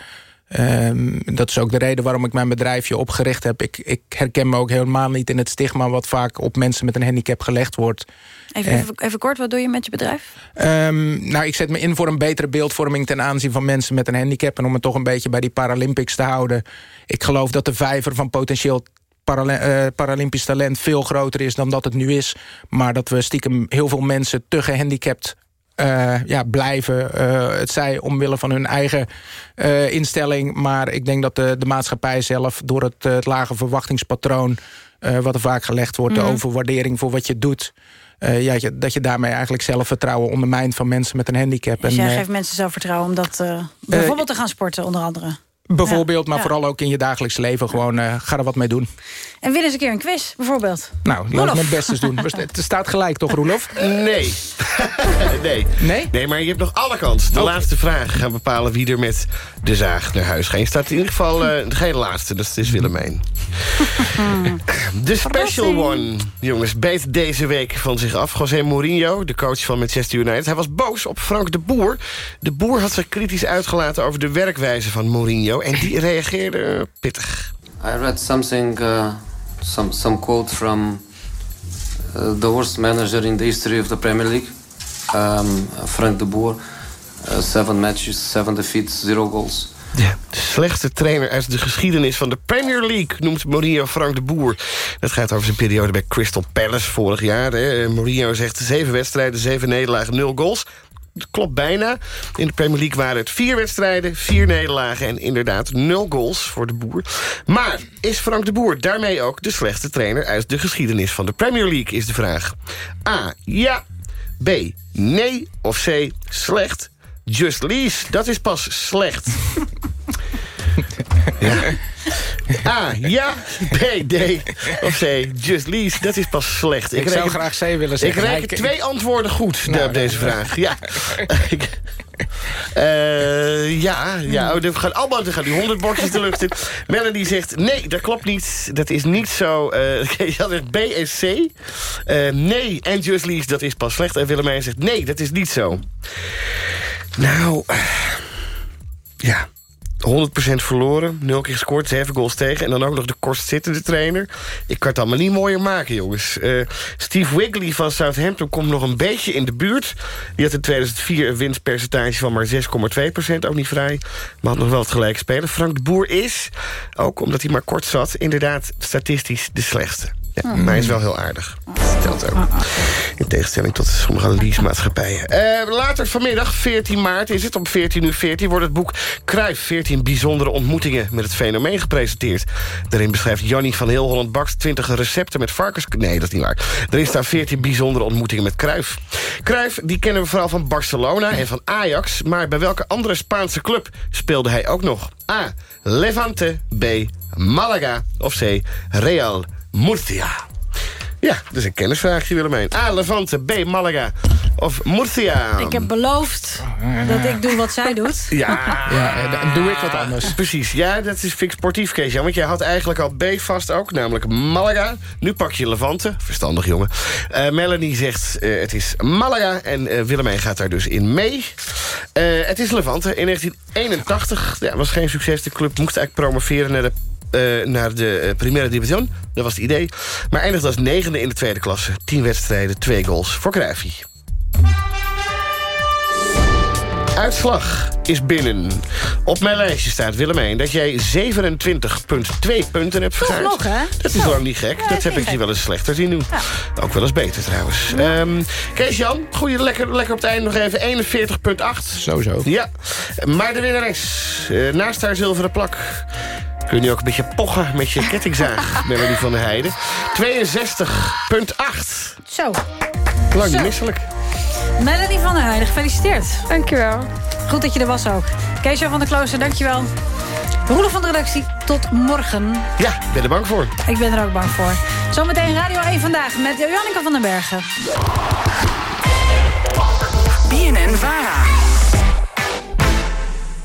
ehm, dat is ook de reden waarom ik mijn bedrijfje opgericht heb. Ik, ik herken me ook helemaal niet in het stigma... wat vaak op mensen met een handicap gelegd wordt. Even, Eh. even, even kort, wat doe je met je bedrijf? Ehm, nou, ik zet me in voor een betere beeldvorming ten aanzien van mensen met een handicap. En om het toch een beetje bij die Paralympics te houden. Ik geloof dat de vijver van potentieel eh, Paralympisch talent veel groter is dan dat het nu is. Maar dat we stiekem heel veel mensen te gehandicapt eh, ja, blijven. Het zij omwille van hun eigen instelling. Maar ik denk dat de, de maatschappij zelf door het, het lage verwachtingspatroon... wat er vaak gelegd wordt, Mhm. de overwaardering voor wat je doet... eh, ja, dat je daarmee eigenlijk zelfvertrouwen ondermijnt van mensen met een handicap. Dus En, jij eh, geeft mensen zelfvertrouwen om dat eh, bijvoorbeeld te gaan sporten, onder andere. Bijvoorbeeld, Ja, maar ja. vooral ook in je dagelijks leven gewoon eh, ga er wat mee doen. En win eens een keer een quiz, bijvoorbeeld. Nou, laat ik mijn best eens doen. [LAUGHS] Het staat gelijk toch, Roelof? Nee. [LAUGHS] nee. Nee? Nee, maar je hebt nog alle kans. De laatste vraag gaan bepalen wie er met de zaag naar huis gaat. Je staat in ieder geval uh, geen laatste, dus het is Willemijn. [LAUGHS] de special one, jongens, beet deze week van zich af. José Mourinho, de coach van Manchester United. Hij was boos op Frank de Boer. De Boer had zich kritisch uitgelaten over de werkwijze van Mourinho. En die reageerde pittig. I read something, uh, some some quote from uh, the worst manager in the history of the Premier League, um, Frank de Boer. Uh, seven matches, seven defeats, zero goals. Ja, de slechtste trainer uit de geschiedenis van de Premier League... noemt Mourinho Frank de Boer. Dat gaat over zijn periode bij Crystal Palace vorig jaar. Hè. Mourinho zegt zeven wedstrijden, zeven nederlagen, nul goals. Klopt bijna. In de Premier League waren het vier wedstrijden, vier nederlagen... en inderdaad nul goals voor de Boer. Maar is Frank de Boer daarmee ook de slechtste trainer... uit de geschiedenis van de Premier League, is de vraag. A. Ja. B. Nee. Of C. Slecht. Just Lease, dat is pas slecht. [LAUGHS] ja. [LAUGHS] A, ja. B, D. Of C, Just Lease, dat is pas slecht. Ik, zou graag C willen zeggen. Ik reken twee antwoorden goed nou, op deze vraag. Ja. [LAUGHS] Uh, ja, ja oh, er gaan allemaal er gaan die honderd bordjes de lucht in. Melanie zegt, nee, dat klopt niet. Dat is niet zo. [LAUGHS] Uh, je zegt B en C. Uh, nee, en Just Lease, dat is pas slecht. En Willemijn zegt, nee, dat is niet zo. Nou, ja. 100% verloren, 0 keer gescoord, 7 goals tegen... en dan ook nog de kortzittende trainer. Ik kan het allemaal niet mooier maken, jongens. Uh, Steve Wigley van Southampton komt nog een beetje in de buurt. Die had in 2004 een winstpercentage van maar 6,2%, ook niet vrij. Maar had nog wel het gelijk spelen. Frank de Boer is, ook omdat hij maar kort zat... inderdaad statistisch de slechtste. Ja, Maar hij is wel heel aardig. Ook. In tegenstelling tot sommige leasemaatschappijen. Uh, later vanmiddag, 14 maart, is het om 14 uur 14... wordt het boek Kruif 14 bijzondere ontmoetingen met het fenomeen gepresenteerd. Daarin beschrijft Jannie van Heel Holland Baks 20 recepten met varkens... Nee, dat is niet waar. Er staan 14 bijzondere ontmoetingen met Kruif. Kruif, die kennen we vooral van Barcelona en van Ajax... maar bij welke andere Spaanse club speelde hij ook nog? A. Levante. B. Malaga. Of C. Real Murcia. Ja, dat is een kennisvraagje, Willemijn. A, Levante, B, Malaga of Murcia. Ik heb beloofd dat ik doe wat zij doet. Ja, ja dan doe ik wat anders. Precies, ja, dat is fix sportief, Kees. want jij had eigenlijk al B vast ook, namelijk Malaga. Nu pak je Levante, verstandig jongen. Uh, Melanie zegt uh, het is Malaga en uh, Willemijn gaat daar dus in mee. het is Levante. In 1981 ja, was geen succes. De club moest eigenlijk promoveren naar de uh, naar de uh, Primera Division. Dat was het idee. Maar eindigde als negende in de tweede klasse. Tien wedstrijden, twee goals voor Cruijffie. Uitslag is binnen. Op mijn lijstje staat Willemijn dat jij 27,2 punten hebt vergaard. nog, hè? Dat is lang niet gek. dat heb ik je wel eens slechter zien doen. Ook wel eens beter trouwens. Ja. Um, Kees-Jan, goeie, lekker, lekker op het eind nog even 41,8. Zo, zo. Ja, maar de winnares. Uh, naast haar zilveren plak kun je nu ook een beetje pochen met je kettingzaag, [LAUGHS] Melanie van der Heijden. 62,8. Zo. Lang niet misselijk. Melanie van der Heijden, gefeliciteerd. Dankjewel. Goed dat je er was ook. Keesja van der Klooster, dankjewel. Roelof van de redactie, tot morgen. Ja, ik ben er bang voor. Ik ben er ook bang voor. Zometeen Radio 1 Vandaag met Janneke van den Bergen. BNN Vara.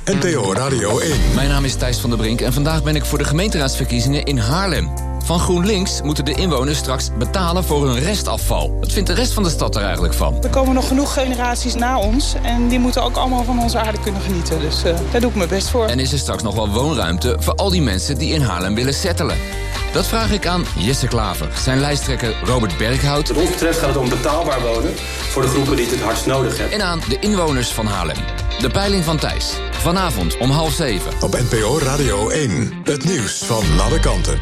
NPO Radio 1. Mijn naam is Thijs van der Brink en vandaag ben ik voor de gemeenteraadsverkiezingen in Haarlem. Van GroenLinks moeten de inwoners straks betalen voor hun restafval. Wat vindt de rest van de stad er eigenlijk van? Er komen nog genoeg generaties na ons en die moeten ook allemaal van onze aarde kunnen genieten. Dus uh, daar doe ik mijn best voor. En is er straks nog wel woonruimte voor al die mensen die in Haarlem willen settelen? Dat vraag ik aan Jesse Klaver, zijn lijsttrekker Robert Berghout. Wat ons betreft gaat het om betaalbaar wonen voor de groepen die het het hardst nodig hebben. En aan de inwoners van Haarlem. De peiling van Thijs. Vanavond om half zeven. Op NPO Radio 1. Het nieuws van alle kanten.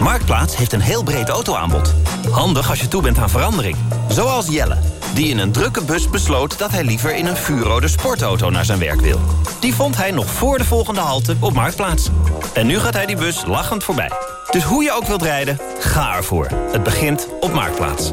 Marktplaats heeft een heel breed autoaanbod. Handig als je toe bent aan verandering. Zoals Jelle, die in een drukke bus besloot... dat hij liever in een vuurrode sportauto naar zijn werk wil. Die vond hij nog voor de volgende halte op Marktplaats. En nu gaat hij die bus lachend voorbij. Dus hoe je ook wilt rijden, ga ervoor. Het begint op Marktplaats.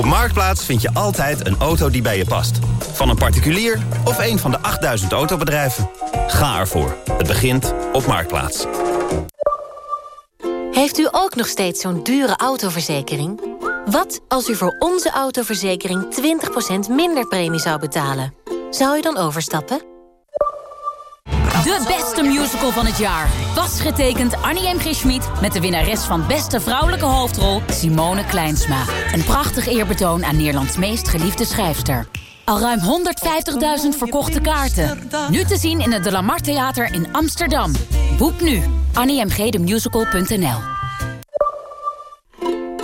Op Marktplaats vind je altijd een auto die bij je past. Van een particulier of een van de 8000 autobedrijven. Ga ervoor. Het begint op Marktplaats. Heeft u ook nog steeds zo'n dure autoverzekering? Wat als u voor onze autoverzekering 20% minder premie zou betalen? Zou u dan overstappen? De beste musical van het jaar. Was getekend Annie M. G. Schmid met de winnares van beste vrouwelijke hoofdrol Simone Kleinsma. Een prachtig eerbetoon aan Nederlands meest geliefde schrijfster. Al ruim 150.000 verkochte kaarten. Nu te zien in het De La Mar Theater in Amsterdam. Boek nu. anniemgdemusical.nl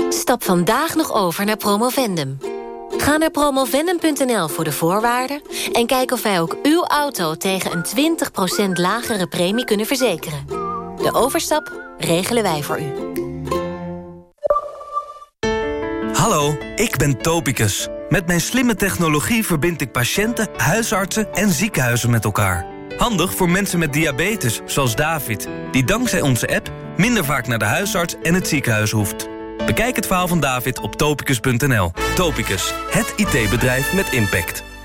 Stap vandaag nog over naar Promovendum. Ga naar promovendum.nl voor de voorwaarden... en kijk of wij ook uw auto tegen een 20% lagere premie kunnen verzekeren. De overstap regelen wij voor u. Hallo, ik ben Topicus. Met mijn slimme technologie verbind ik patiënten, huisartsen en ziekenhuizen met elkaar. Handig voor mensen met diabetes, zoals David... die dankzij onze app minder vaak naar de huisarts en het ziekenhuis hoeft. Bekijk het verhaal van David op topicus.nl. Topicus, het IT-bedrijf met impact.